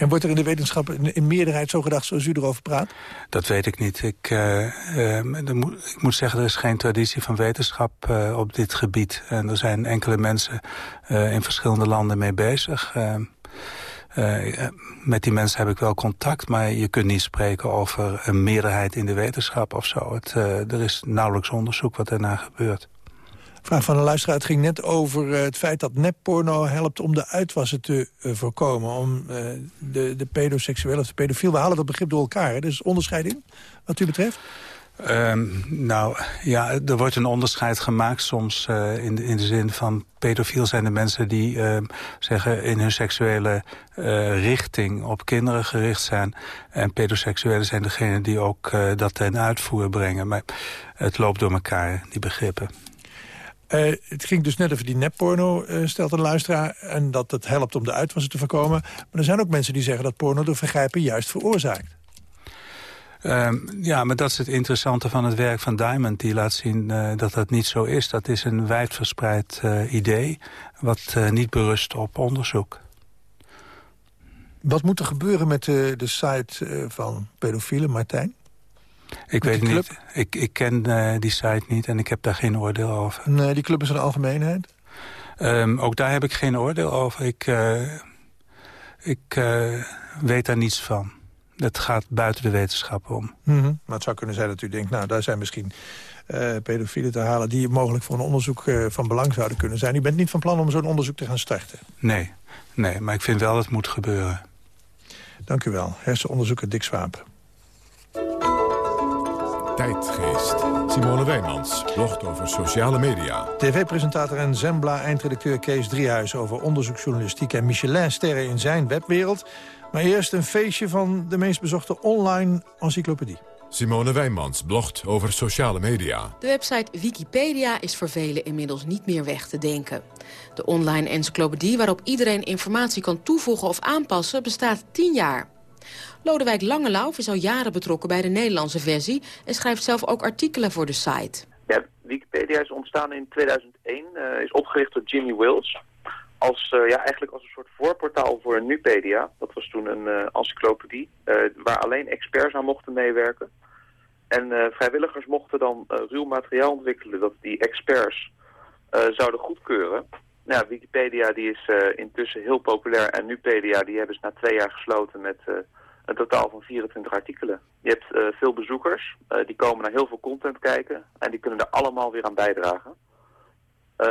En wordt er in de wetenschap in, meerderheid zo gedacht zoals u erover praat? Dat weet ik niet. Ik, uh, moet, ik moet zeggen, er is geen traditie van wetenschap uh, op dit gebied. En er zijn enkele mensen in verschillende landen mee bezig. met die mensen heb ik wel contact, maar je kunt niet spreken over een meerderheid in de wetenschap of zo. Er is nauwelijks onderzoek wat daarna gebeurt. Vraag van een luisteraar. Ging net over het feit dat nepporno helpt om de uitwassen te uh, voorkomen. Om uh, de, de pedoseksueel of de pedofiel. We halen dat begrip door elkaar. Hè? Dus onderscheid in, wat u betreft? Um, nou, ja, er wordt een onderscheid gemaakt soms in, de, in de zin van... pedofiel zijn de mensen die uh, zeggen in hun seksuele richting op kinderen gericht zijn. En pedoseksuelen zijn degenen die ook dat ten uitvoer brengen. Maar het loopt door elkaar, die begrippen. Uh, het ging dus net over die nepporno, uh, stelt een luisteraar... en dat het helpt om de uitwassen te voorkomen. Maar er zijn ook mensen die zeggen dat porno de vergrijpen juist veroorzaakt. Um, ja, maar dat is het interessante van het werk van Diamond. Die laat zien uh, dat dat niet zo is. Dat is een wijdverspreid idee wat niet berust op onderzoek. Wat moet er gebeuren met de site van pedofielen, Martijn? Ik weet niet. Ik, ik ken uh, die site niet en ik heb daar geen oordeel over. Nee, die club is een algemeenheid? Um, ook daar heb ik geen oordeel over. Ik, uh, ik uh, weet daar niets van. Het gaat buiten de wetenschap om. Mm -hmm. Maar het zou kunnen zijn dat u denkt... nou, daar zijn misschien pedofielen te halen... die mogelijk voor een onderzoek van belang zouden kunnen zijn. U bent niet van plan om zo'n onderzoek te gaan starten? Nee, nee, maar ik vind wel dat het moet gebeuren. Dank u wel. Hersenonderzoeker Dick Swaap. Tijdgeest. Simone Wijmans blogt over sociale media. TV-presentator en Zembla-eindredacteur Kees Driehuis... over onderzoeksjournalistiek en Michelin-sterren in zijn webwereld. Maar eerst een feestje van de meest bezochte online encyclopedie. Simone Wijmans blogt over sociale media. De website Wikipedia is voor velen inmiddels niet meer weg te denken. De online encyclopedie waarop iedereen informatie kan toevoegen of aanpassen... bestaat 10 jaar. Lodewijk Langelauf is al jaren betrokken bij de Nederlandse versie... en schrijft zelf ook artikelen voor de site. Ja, Wikipedia is ontstaan in 2001, uh, eh, is opgericht door Jimmy Wills... Als, uh, ja, eigenlijk als een soort voorportaal voor Nupedia. Dat was toen een uh, encyclopedie waar alleen experts aan mochten meewerken. En vrijwilligers mochten dan ruw materiaal ontwikkelen dat die experts zouden goedkeuren. Nou, Wikipedia die is intussen heel populair en Nupedia die hebben ze na twee jaar gesloten met een totaal van 24 artikelen. Je hebt uh, veel bezoekers, die komen naar heel veel content kijken en die kunnen er allemaal weer aan bijdragen.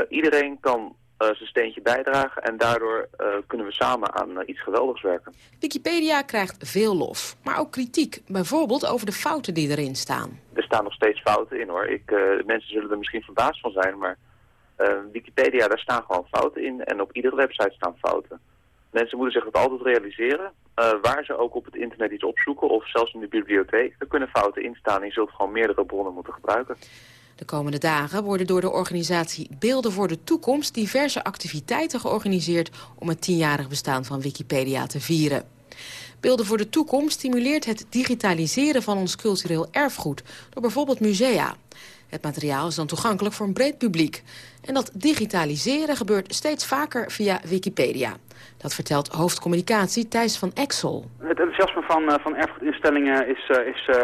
Iedereen kan zijn steentje bijdragen en daardoor kunnen we samen aan iets geweldigs werken. Wikipedia krijgt veel lof, maar ook kritiek, bijvoorbeeld over de fouten die erin staan. Er staan nog steeds fouten in hoor. Ik, mensen zullen er misschien verbaasd van zijn, maar Wikipedia, daar staan gewoon fouten in en op iedere website staan fouten. Mensen moeten zich dat altijd realiseren. Uh, waar ze ook op het internet iets opzoeken of zelfs in de bibliotheek. Er kunnen fouten in staan je zult gewoon meerdere bronnen moeten gebruiken. De komende dagen worden door de organisatie Beelden voor de Toekomst... diverse activiteiten georganiseerd om het tienjarig bestaan van Wikipedia te vieren. Beelden voor de Toekomst stimuleert het digitaliseren van ons cultureel erfgoed... door bijvoorbeeld musea. Het materiaal is dan toegankelijk voor een breed publiek. En dat digitaliseren gebeurt steeds vaker via Wikipedia. Dat vertelt hoofdcommunicatie Thijs van Exel. Het enthousiasme van, eh, van erfgoedinstellingen is, uh, is uh,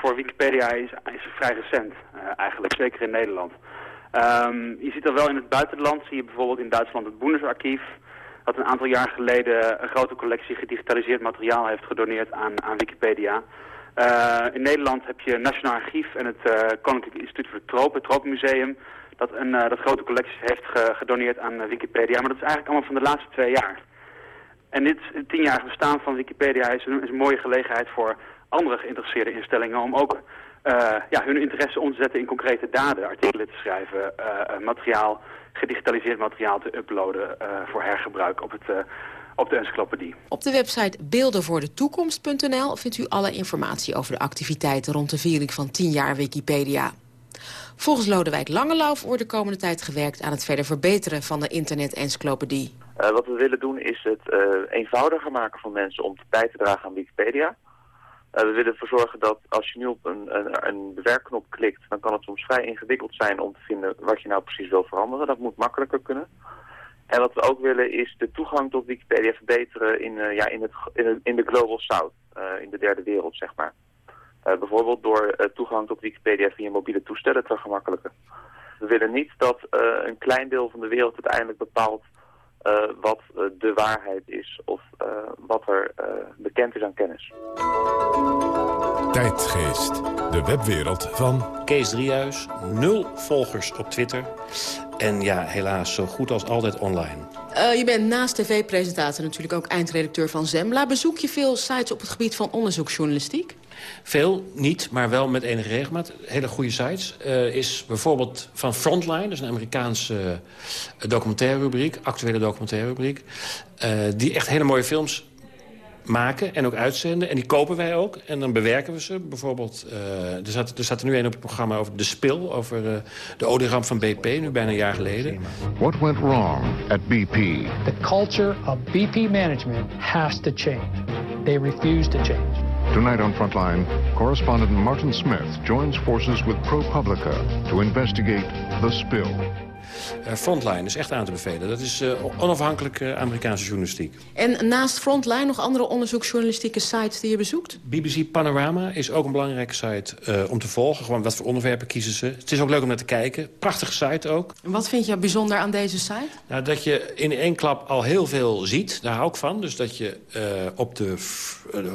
voor Wikipedia is, is vrij recent, eigenlijk, zeker in Nederland. Um, je ziet al wel in het buitenland, zie je bijvoorbeeld in Duitsland het Bundesarchief... dat een aantal jaar geleden een grote collectie gedigitaliseerd materiaal heeft gedoneerd aan, aan Wikipedia... in Nederland heb je Nationaal Archief en het Koninklijk Instituut voor de Tropen, het Tropenmuseum dat, een, uh, dat grote collecties heeft gedoneerd aan Wikipedia. Maar dat is eigenlijk allemaal van de laatste twee jaar. En dit tienjarig bestaan van Wikipedia is een, mooie gelegenheid voor andere geïnteresseerde instellingen om ook ja, hun interesse om te zetten in concrete daden, artikelen te schrijven, materiaal, gedigitaliseerd materiaal te uploaden voor hergebruik op het op de encyclopedie. Op de website beeldenvoordetoekomst.nl vindt u alle informatie over de activiteiten rond de viering van 10 jaar Wikipedia. Volgens Lodewijk Langelauf wordt de komende tijd gewerkt aan het verder verbeteren van de internet-encyclopedie. Uh, wat we willen doen is het uh, eenvoudiger maken voor mensen om bij te dragen aan Wikipedia. Uh, we willen ervoor zorgen dat als je nu op een, een, een bewerkknop klikt, dan kan het soms vrij ingewikkeld zijn om te vinden wat je nou precies wil veranderen. Dat moet makkelijker kunnen. En wat we ook willen is de toegang tot Wikipedia verbeteren in, uh, ja, in, het, in, in, de Global South, uh, in de derde wereld, zeg maar. Uh, bijvoorbeeld door toegang tot Wikipedia via mobiele toestellen te vergemakkelijken. We willen niet dat een klein deel van de wereld uiteindelijk bepaalt wat de waarheid is of wat er bekend is aan kennis. Tijdgeest, de webwereld van... Kees Driehuis, nul volgers op Twitter. En ja, helaas zo goed als altijd online. Uh, je bent naast tv-presentator natuurlijk ook eindredacteur van Zembla. Bezoek je veel sites op het gebied van onderzoeksjournalistiek? Veel, niet, maar wel met enige regelmaat. Hele goede sites. Uh, is bijvoorbeeld van Frontline, dat is een Amerikaanse uh, documentaire rubriek, actuele documentaire rubriek. die echt hele mooie films maken en ook uitzenden. En die kopen wij ook. En dan bewerken we ze. Bijvoorbeeld, uh, er, zat, er staat er nu een op het programma over de spil. Over uh, de olieramp van BP, nu bijna een jaar geleden. What went wrong at BP? The culture of BP management has to change. They refuse to change. Tonight on Frontline, correspondent Martin Smith joins forces with ProPublica to investigate the spill. Uh, Frontline is echt aan te bevelen. Dat is uh, onafhankelijke Amerikaanse journalistiek. En naast Frontline nog andere onderzoeksjournalistieke sites die je bezoekt? BBC Panorama is ook een belangrijke site om te volgen. Gewoon wat voor onderwerpen kiezen ze. Het is ook leuk om naar te kijken. Prachtige site ook. En wat vind je bijzonder aan deze site? Nou, dat je in één klap al heel veel ziet. Daar hou ik van. Dus dat je op de,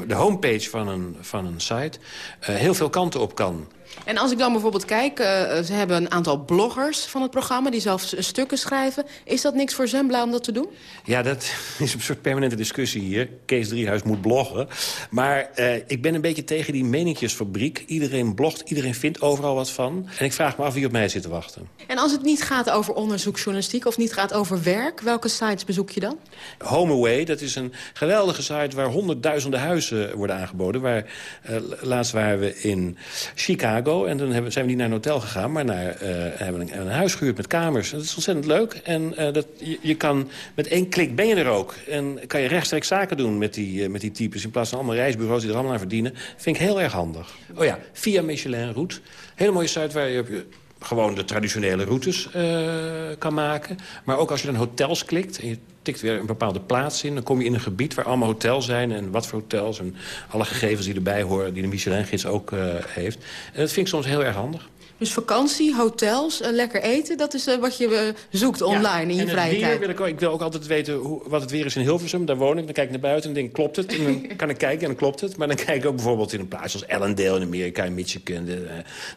de homepage van een, van een site heel veel kanten op kan. En als ik dan bijvoorbeeld kijk, uh, ze hebben een aantal bloggers van het programma... die zelfs stukken schrijven. Is dat niks voor Zembla om dat te doen? Ja, dat is een soort permanente discussie hier. Kees Driehuis moet bloggen. Maar uh, ik ben een beetje tegen die meninkjesfabriek. Iedereen blogt, iedereen vindt overal wat van. En ik vraag me af wie op mij zit te wachten. En als het niet gaat over onderzoeksjournalistiek... of niet gaat over werk, welke sites bezoek je dan? HomeAway, dat is een geweldige site... waar honderdduizenden huizen worden aangeboden. Waar, uh, laatst waren we in Chicago en dan hebben, zijn we niet naar een hotel gegaan, maar naar, uh, hebben een, een, huis gehuurd met kamers. Dat is ontzettend leuk. En uh, dat, je, je, kan met één klik ben je er ook. En kan je rechtstreeks zaken doen met die, uh, met die types. In plaats van allemaal reisbureaus die er allemaal aan verdienen. Vind ik heel erg handig. Oh ja, via Michelin Route. Hele mooie site waar je gewoon de traditionele routes kan maken. Maar ook als je dan hotels klikt en je tikt weer een bepaalde plaats in. Dan kom je in een gebied waar allemaal hotels zijn en wat voor hotels... en alle gegevens die erbij horen, die de Michelin-gids ook uh, heeft. En dat vind ik soms heel erg handig. Dus vakantie, hotels, uh, lekker eten, dat is uh, wat je zoekt online ja, in je vrije tijd. Wil ik, ook, ik wil ook altijd weten hoe, wat het weer is in Hilversum. Daar woon ik, dan kijk ik naar buiten en denk klopt het? En dan kan ik kijken en dan klopt het. Maar dan kijk ik ook bijvoorbeeld in een plaats als Ellendale in Amerika, in Michigan. De,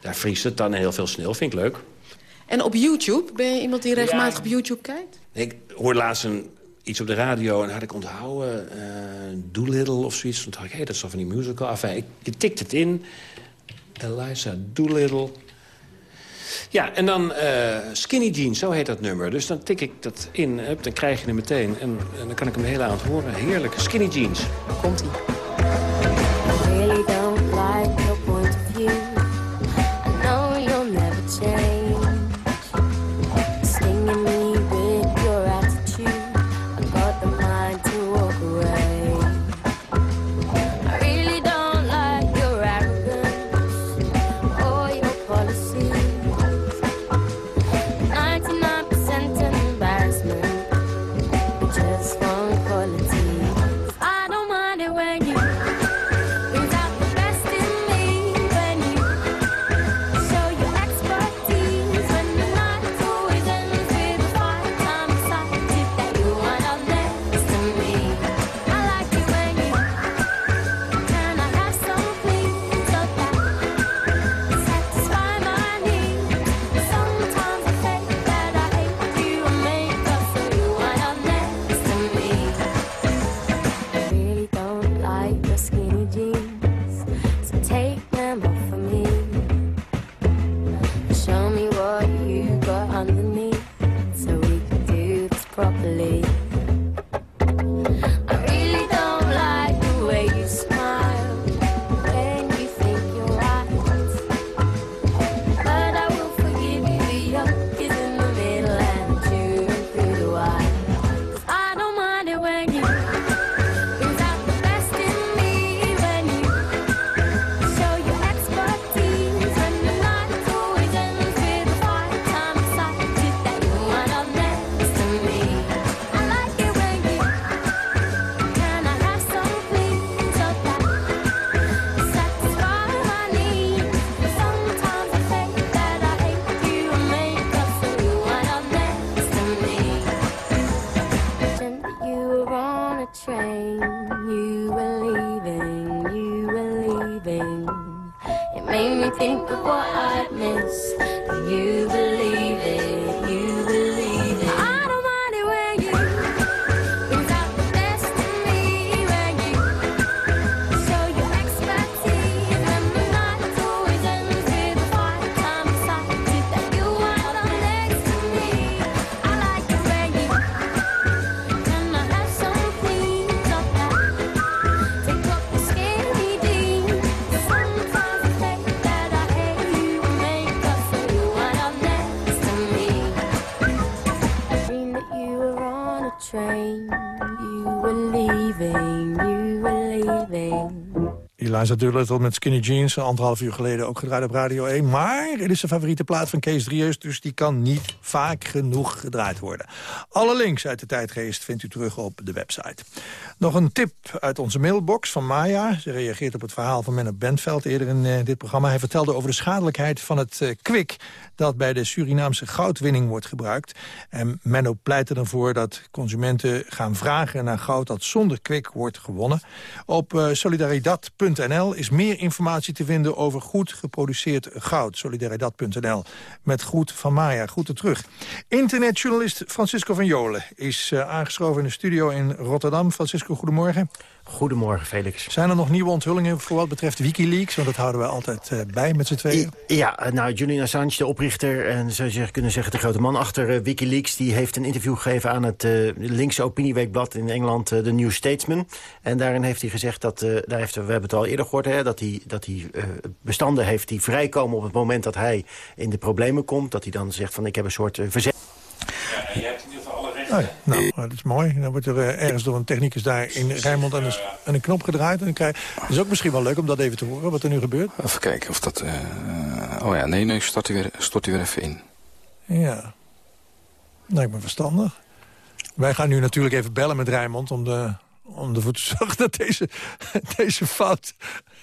daar vriest het dan heel veel sneeuw, vind ik leuk. En op YouTube, ben je iemand die regelmatig ja, op YouTube kijkt? Ik hoor laatst een iets op de radio en had ik onthouden, uh, Doolittle of zoiets. Toen dacht ik, hé, hey, dat is toch van die musical. Enfin, ik, je tikt het in. Eliza Doolittle. Ja, en dan uh, Skinny Jeans, zo heet dat nummer. Dus dan tik ik dat in, dan krijg je hem meteen. En, en dan kan ik hem de hele avond horen. Heerlijk, Skinny Jeans. Komt-ie. really don't like your point of view. I know you'll never change. Eliza Doolittle met Skinny Jeans, anderhalf uur geleden ook gedraaid op Radio 1. Maar het is de favoriete plaat van Kees Drieus, dus die kan niet vaak genoeg gedraaid worden. Alle links uit de tijdgeest vindt u terug op de website. Nog een tip uit onze mailbox van Maya. Ze reageert op het verhaal van Menno Bentveld eerder in eh, dit programma. Hij vertelde over de schadelijkheid van het eh, kwik dat bij de Surinaamse goudwinning wordt gebruikt. En Menno pleit er dan voor dat consumenten gaan vragen naar goud dat zonder kwik wordt gewonnen. Op eh, solidaridad.nl is meer informatie te vinden over goed geproduceerd goud. Solidaridad.nl met goed van Maya. Goed terug. Internetjournalist Francisco van Jolen is eh, aangeschoven in de studio in Rotterdam. Francisco, goedemorgen. Goedemorgen, Felix. Zijn er nog nieuwe onthullingen voor wat betreft Wikileaks? Want dat houden we altijd eh, bij met z'n tweeën. Ja, eh, nou, Julian Assange, de oprichter... en zou je kunnen zeggen de grote man achter eh, Wikileaks... die heeft een interview gegeven aan het eh, linkse opinieweekblad in Engeland... The New Statesman. En daarin heeft hij gezegd dat... eh, daar heeft, we hebben het al eerder gehoord... Hè, dat hij, dat hij eh, bestanden heeft die vrijkomen op het moment dat hij in de problemen komt. Dat hij dan zegt van ik heb een soort verzet... Oh ja, nou, dat is mooi. Dan wordt er eh, ergens door een technicus daar in Rijnmond aan een, aan een knop gedraaid. En dan krijg... Het is ook misschien wel leuk om dat even te horen, wat er nu gebeurt. Even kijken of dat... eh, oh ja, nee, nee, stort hij weer, stort hij weer even in. Ja. Lijkt me verstandig. Wij gaan nu natuurlijk even bellen met Rijnmond... om, de, om ervoor te zorgen dat deze, deze fout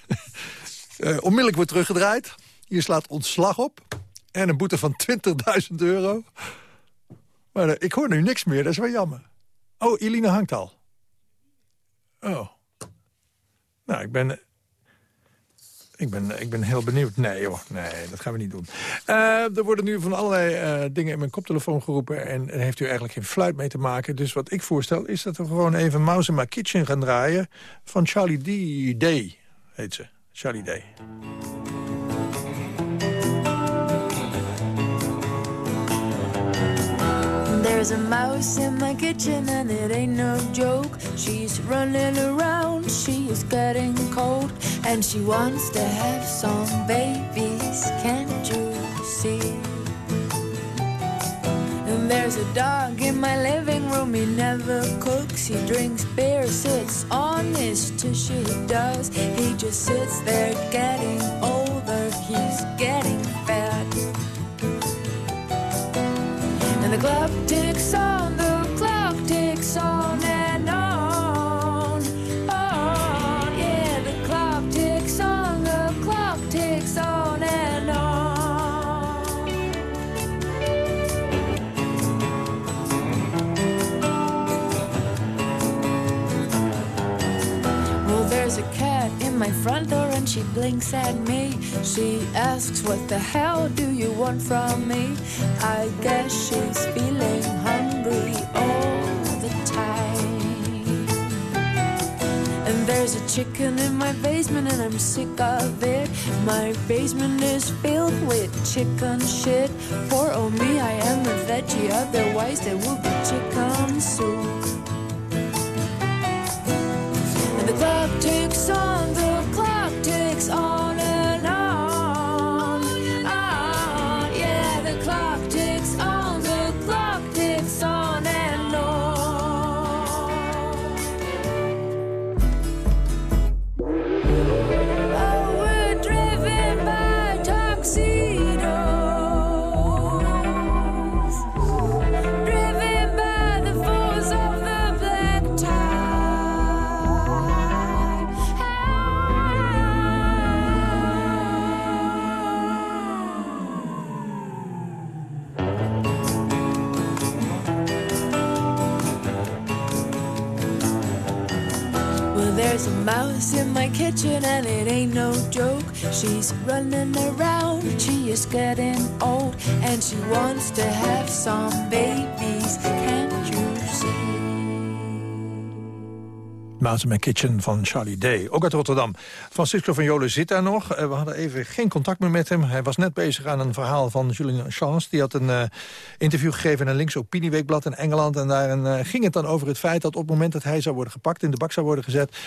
eh, onmiddellijk wordt teruggedraaid. Hier slaat ontslag op. En een boete van 20.000 euro. Maar eh, ik hoor nu niks meer, dat is wel jammer. Oh, Eline hangt al. Oh. Nou, ik ben... Ik ben, ik ben heel benieuwd. Nee joh, nee, dat gaan we niet doen. Eh, er worden nu van allerlei eh, dingen in mijn koptelefoon geroepen... en daar heeft u eigenlijk geen fluit mee te maken. Dus wat ik voorstel is dat we gewoon even Mouse in My Kitchen gaan draaien... van Charlie D. Day, heet ze. Charlie Day. There's a mouse in my kitchen and it ain't no joke. She's running around, she is getting cold, and she wants to have some babies. Can't you see? And there's a dog in my living room, he never cooks. He drinks beer, sits on his tushy does. He just sits there getting older, he's getting clock ticks on, the clock ticks on and on. On, yeah, the clock ticks on, the clock ticks on and on. Well, there's a cat in my front door and she blinks at me. She asks, What the hell do you want from me? I guess she's feeling hungry all the time. And there's a chicken in my basement and I'm sick of it. My basement is filled with chicken shit. Poor oh me, I am a veggie, otherwise there would be chicken soup. And the clock ticks on, the She's running around, she is getting old, and she wants to have some babies. Mouse in My Kitchen van Charlie Day, ook uit Rotterdam. Francisco van Jolen zit daar nog. Eh, We hadden even geen contact meer met hem. Hij was net bezig aan een verhaal van Julian Chance. Die had een eh, interview gegeven in een linkse opinieweekblad in Engeland. En daarin eh, ging het dan over het feit dat op het moment dat hij zou worden gepakt... in de bak zou worden gezet,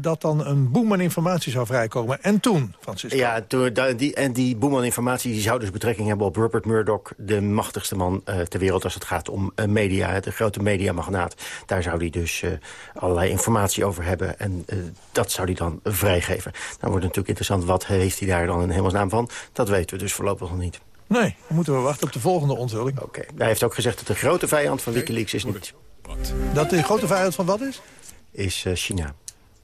dat dan een boom aan informatie zou vrijkomen. En toen, Francisco? Ja, toen, die, en die Boeman-informatie die zou dus betrekking hebben op Rupert Murdoch... de machtigste man ter wereld als het gaat om media, de grote mediamagnaat. Daar zou hij dus allerlei informatie over hebben en eh, dat zou hij dan vrijgeven. Dan wordt het natuurlijk interessant, wat heeft hij daar dan in hemelsnaam van? Dat weten we dus voorlopig nog niet. Nee, dan moeten we wachten op de volgende onthulling. Oké. Hij heeft ook gezegd dat de grote vijand van Wikileaks is niet... Dat de grote vijand van wat is? Is eh, China.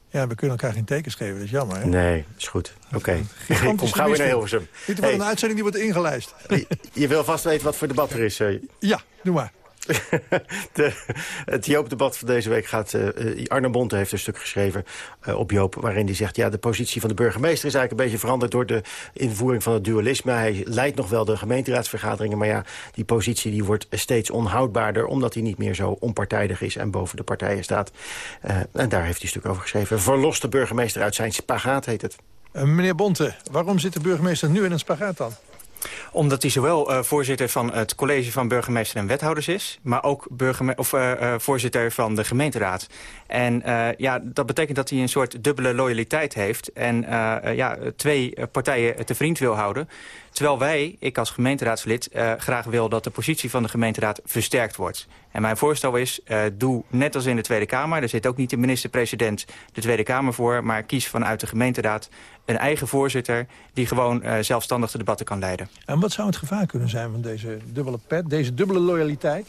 Ja, we kunnen elkaar geen tekens geven, dat is jammer. Hè? Nee, is goed. Oké. Gigantische Kom gauw weer naar. Hilversum. Dit wordt Hey, een uitzending die wordt ingelijst. je, je wil vast weten wat voor debat er is. eh. Ja, doe maar. Het Joop-debat van deze week gaat... eh, Arne Bonte heeft een stuk geschreven eh, op Joop... waarin hij zegt, ja, de positie van de burgemeester... is eigenlijk een beetje veranderd door de invoering van het dualisme. Hij leidt nog wel de gemeenteraadsvergaderingen... maar ja, die positie die wordt steeds onhoudbaarder... omdat hij niet meer zo onpartijdig is en boven de partijen staat. En daar heeft hij een stuk over geschreven. Verlost de burgemeester uit zijn spagaat, heet het. Meneer Bonte, waarom zit de burgemeester nu in een spagaat dan? Omdat hij zowel eh, voorzitter van het college van burgemeester en wethouders is... maar ook of, eh, eh, voorzitter van de gemeenteraad. En ja, dat betekent dat hij een soort dubbele loyaliteit heeft... en ja, twee partijen te vriend wil houden. Terwijl wij, ik als gemeenteraadslid, eh, graag wil dat de positie van de gemeenteraad versterkt wordt. En mijn voorstel is, eh, doe net als in de Tweede Kamer... er zit ook niet de minister-president de Tweede Kamer voor... maar kies vanuit de gemeenteraad een eigen voorzitter... die gewoon eh, zelfstandig de debatten kan leiden. En wat zou het gevaar kunnen zijn van deze dubbele pet, deze dubbele loyaliteit?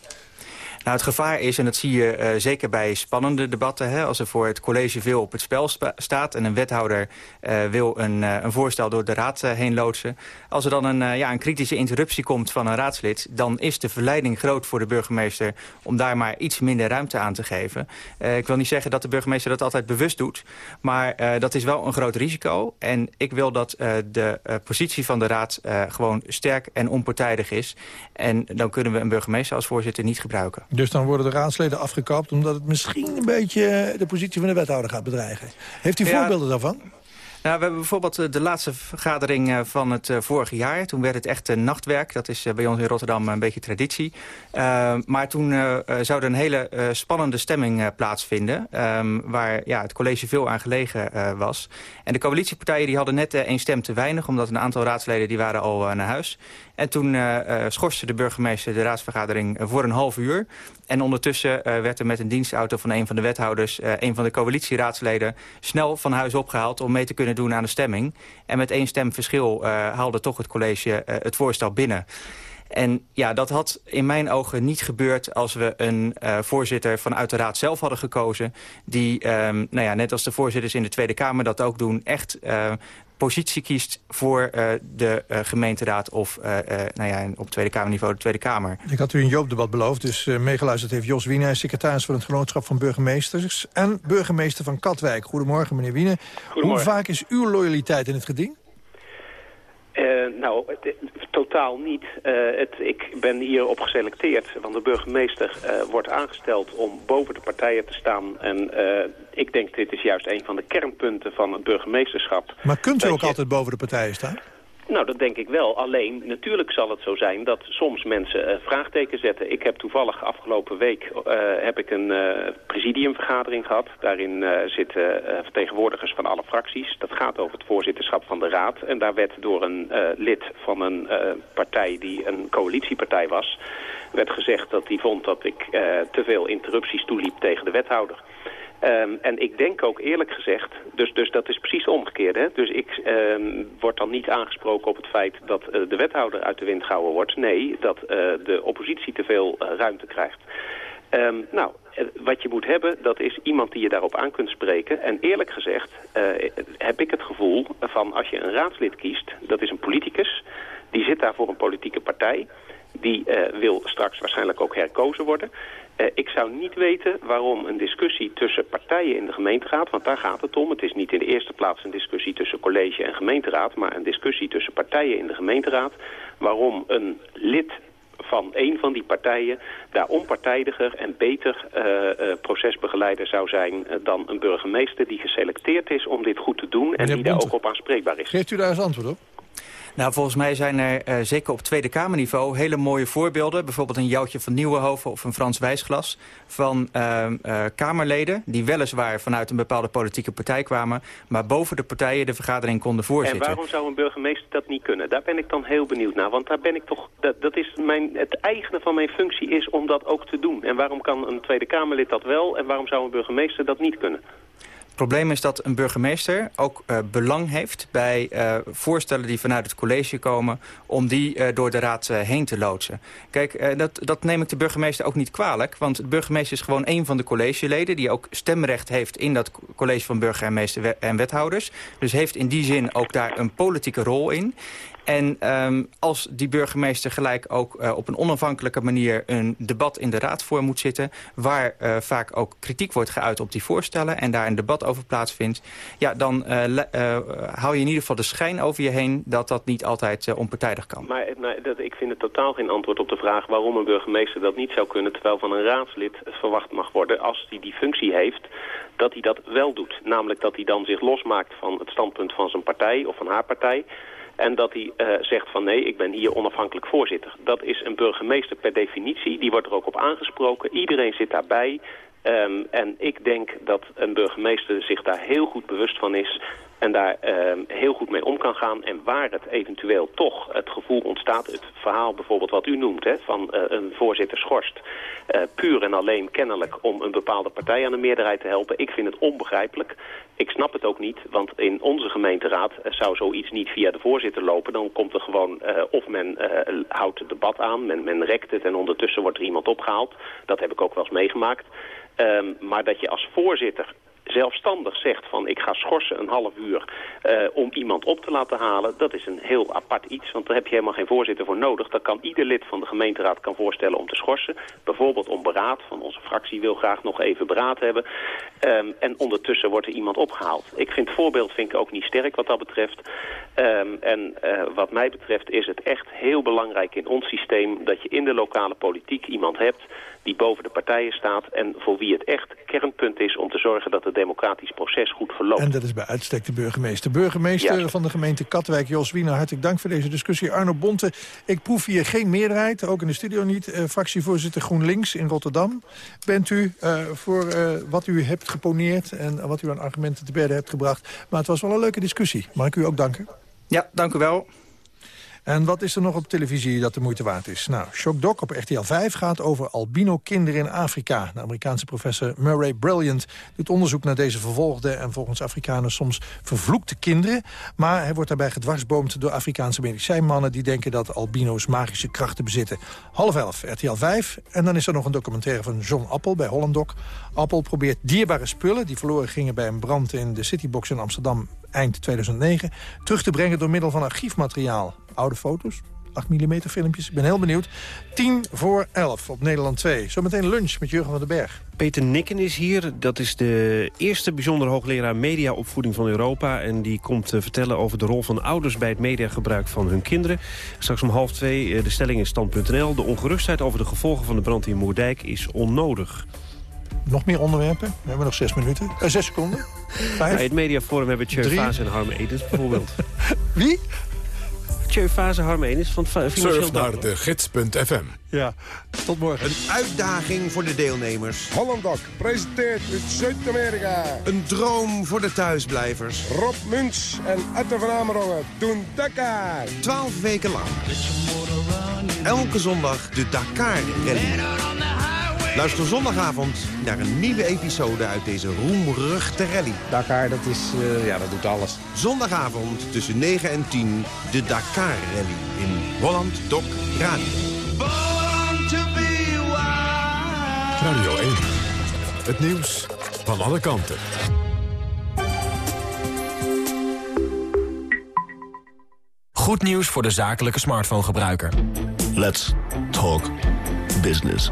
Nou, het gevaar is, en dat zie je eh, zeker bij spannende debatten... Hè, als er voor het college veel op het spel staat... en een wethouder eh, wil een, eh, een voorstel door de raad heen loodsen... als er dan een, ja, een kritische interruptie komt van een raadslid... dan is de verleiding groot voor de burgemeester... om daar maar iets minder ruimte aan te geven. Ik wil niet zeggen dat de burgemeester dat altijd bewust doet... maar dat is wel een groot risico. En ik wil dat de positie van de raad gewoon sterk en onpartijdig is. En dan kunnen we een burgemeester als voorzitter niet gebruiken. Dus dan worden de raadsleden afgekapt... omdat het misschien een beetje de positie van de wethouder gaat bedreigen. Heeft u Ja. voorbeelden daarvan? Nou, we hebben bijvoorbeeld eh, de laatste vergadering eh, van het eh, vorige jaar. Toen werd het echt nachtwerk. Dat is bij ons in Rotterdam een beetje traditie. Uh, maar toen uh, zou er een hele spannende stemming plaatsvinden... Um, waar ja, het college veel aan gelegen was. En de coalitiepartijen die hadden net één stem te weinig... omdat een aantal raadsleden die waren al naar huis. En toen schorste de burgemeester de raadsvergadering voor een half uur. En ondertussen werd er met een dienstauto van een van de wethouders... Een van de coalitieraadsleden snel van huis opgehaald... om mee te kunnen doen aan de stemming. En met één stem verschil uh, haalde toch het college uh, het voorstel binnen. En ja, dat had in mijn ogen niet gebeurd als we een uh, voorzitter vanuit de raad zelf hadden gekozen. Die, um, nou ja, net als de voorzitters in de Tweede Kamer dat ook doen, echt positie kiest voor uh, de uh, gemeenteraad of uh, nou ja, op Tweede Kamerniveau de Tweede Kamer. Ik had u een Joop-debat beloofd, dus meegeluisterd heeft Jos Wiene... secretaris van het Genootschap van Burgemeesters... en burgemeester van Katwijk. Goedemorgen, meneer Wiene. Hoe vaak is uw loyaliteit in het geding? Uh, nou, het, totaal niet. Uh, het, ik ben hierop geselecteerd, want de burgemeester uh, wordt aangesteld om boven de partijen te staan. En ik denk dit is juist een van de kernpunten van het burgemeesterschap. Maar kunt u ook je... altijd boven de partijen staan? Nou, dat denk ik wel. Alleen, natuurlijk zal het zo zijn dat soms mensen uh, vraagteken zetten. Ik heb toevallig afgelopen week uh, heb ik een uh, presidiumvergadering gehad. Daarin zitten vertegenwoordigers van alle fracties. Dat gaat over het voorzitterschap van de Raad. En daar werd door een lid van een partij die een coalitiepartij was... werd gezegd dat hij vond dat ik te veel interrupties toeliep tegen de wethouder. Um, en ik denk ook eerlijk gezegd, dus, dus dat is precies omgekeerd. Hè? Dus ik um, word dan niet aangesproken op het feit dat uh, de wethouder uit de wind gehouden wordt. Nee, dat uh, de oppositie te veel uh, ruimte krijgt. Um, nou, wat je moet hebben, dat is iemand die je daarop aan kunt spreken. En eerlijk gezegd heb ik het gevoel van als je een raadslid kiest, dat is een politicus. Die zit daar voor een politieke partij. Die eh, wil straks waarschijnlijk ook herkozen worden. Eh, ik zou niet weten waarom een discussie tussen partijen in de gemeenteraad... want daar gaat het om. Het is niet in de eerste plaats een discussie tussen college en gemeenteraad... maar een discussie tussen partijen in de gemeenteraad... waarom een lid van een van die partijen daar onpartijdiger en beter eh, eh, procesbegeleider zou zijn dan een burgemeester die geselecteerd is om dit goed te doen en Meneer die daar Bonte. ook op aanspreekbaar is. Geeft u daar eens antwoord op? Nou, volgens mij zijn er eh, zeker op Tweede Kamerniveau hele mooie voorbeelden. Bijvoorbeeld een Joutje van Nieuwenhoven of een Frans Wijsglas. Van eh, eh, Kamerleden die weliswaar vanuit een bepaalde politieke partij kwamen. Maar boven de partijen de vergadering konden En voorzitten. waarom zou een burgemeester dat niet kunnen? Daar ben ik dan heel benieuwd naar. Want daar ben ik toch, dat, dat is mijn, het eigene van mijn functie is om dat ook te doen. En waarom kan een Tweede Kamerlid dat wel en waarom zou een burgemeester dat niet kunnen? Het probleem is dat een burgemeester ook eh, belang heeft bij eh, voorstellen die vanuit het college komen... om die eh, door de raad heen te loodsen. Kijk, dat, dat neem ik de burgemeester ook niet kwalijk. Want de burgemeester is gewoon een van de collegeleden... die ook stemrecht heeft in dat college van burgemeester en wethouders. Dus heeft in die zin ook daar een politieke rol in. En ehm, als die burgemeester gelijk ook eh, op een onafhankelijke manier... een debat in de raad voor moet zitten... waar eh, vaak ook kritiek wordt geuit op die voorstellen... en daar een debat over plaatsvindt... ja, dan eh, hou je in ieder geval de schijn over je heen... dat dat niet altijd onpartijdig kan. Maar dat, ik vind het totaal geen antwoord op de vraag waarom een burgemeester dat niet zou kunnen... terwijl van een raadslid verwacht mag worden als hij die functie heeft dat hij dat wel doet. Namelijk dat hij dan zich losmaakt van het standpunt van zijn partij of van haar partij... En dat hij eh, zegt van nee, ik ben hier onafhankelijk voorzitter. Dat is een burgemeester per definitie. Die wordt er ook op aangesproken. Iedereen zit daarbij. Ehm, en ik denk dat een burgemeester zich daar heel goed bewust van is... en daar ehm, heel goed mee om kan gaan. En waar het eventueel toch het gevoel ontstaat... het verhaal bijvoorbeeld wat u noemt, hè, van eh, een voorzitter schorst... eh, puur en alleen kennelijk om een bepaalde partij aan de meerderheid te helpen. Ik vind het onbegrijpelijk. Ik snap het ook niet, want in onze gemeenteraad eh, zou zoiets niet via de voorzitter lopen. Dan komt er gewoon, of men houdt het debat aan, men, men rekt het en ondertussen wordt er iemand opgehaald. Dat heb ik ook wel eens meegemaakt. Ehm, maar dat je als voorzitter zelfstandig zegt van ik ga schorsen een half uur eh, om iemand op te laten halen, dat is een heel apart iets. Want daar heb je helemaal geen voorzitter voor nodig. Dat kan ieder lid van de gemeenteraad kan voorstellen om te schorsen. Bijvoorbeeld om beraad, van onze fractie wil graag nog even beraad hebben. Ehm, en ondertussen wordt er iemand opgehaald. Ik vind het voorbeeld vind ik ook niet sterk wat dat betreft. Ehm, en eh, wat mij betreft is het echt heel belangrijk in ons systeem dat je in de lokale politiek iemand hebt die boven de partijen staat en voor wie het echt kernpunt is om te zorgen dat het democratisch proces goed verloopt. En dat is bij uitstek de burgemeester. Burgemeester van de gemeente Katwijk, Jos Wiener, hartelijk dank voor deze discussie. Arno Bonte, ik proef hier geen meerderheid, ook in de studio niet. Eh, fractievoorzitter GroenLinks in Rotterdam. Bent u eh, voor wat u hebt geponeerd en wat u aan argumenten te berden hebt gebracht. Maar het was wel een leuke discussie. Mag ik u ook danken? Ja, dank u wel. En wat is er nog op televisie dat de moeite waard is? Nou, Shock Doc op RTL 5 gaat over albino-kinderen in Afrika. De Amerikaanse professor Murray Brilliant doet onderzoek naar deze vervolgde... en volgens Afrikanen soms vervloekte kinderen. Maar hij wordt daarbij gedwarsboomd door Afrikaanse medicijnmannen... die denken dat albino's magische krachten bezitten. Half elf, RTL 5. En dan is er nog een documentaire van John Appel bij Hollandok. Appel probeert dierbare spullen... die verloren gingen bij een brand in de Citybox in Amsterdam eind 2009... terug te brengen door middel van archiefmateriaal. Oude foto's, 8 mm filmpjes. Ik ben heel benieuwd. 10 voor 11 op Nederland 2. Zometeen lunch met Jurgen van den Berg. Peter Nikken is hier. Dat is de eerste bijzonder hoogleraar mediaopvoeding van Europa. En die komt eh, vertellen over de rol van ouders bij het mediagebruik van hun kinderen. Straks om half twee eh, de stelling in stand.nl. De ongerustheid over de gevolgen van de brand in Moerdijk is onnodig. Nog meer onderwerpen? We hebben nog 6 minuten. Eh, 6 seconden. Bij het mediaforum hebben Tjeu. Fase en Harm Edens bijvoorbeeld. Wie? Tjeu Fase en Harm Edens van Financieel Surf naar de gids.fm. Ja, tot morgen. Een uitdaging voor de deelnemers. Hollandok presenteert uit Zuid-Amerika. Een droom voor de thuisblijvers. Rob Muns en Atte van Amerongen doen Dakar. Twaalf weken lang. Elke zondag de Dakar Rally. Luister zondagavond naar een nieuwe episode uit deze roemruchte rally. Dakar, dat, is, eh, ja, dat doet alles. Zondagavond tussen 9 en 10 de Dakar Rally in Holland Doc Radio. Radio 1. Het nieuws van alle kanten. Goed nieuws voor de zakelijke smartphone-gebruiker. Let's talk business.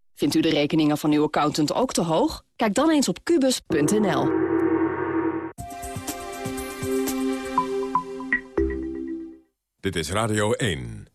Vindt u de rekeningen van uw accountant ook te hoog? Kijk dan eens op kubus.nl. Dit is Radio 1.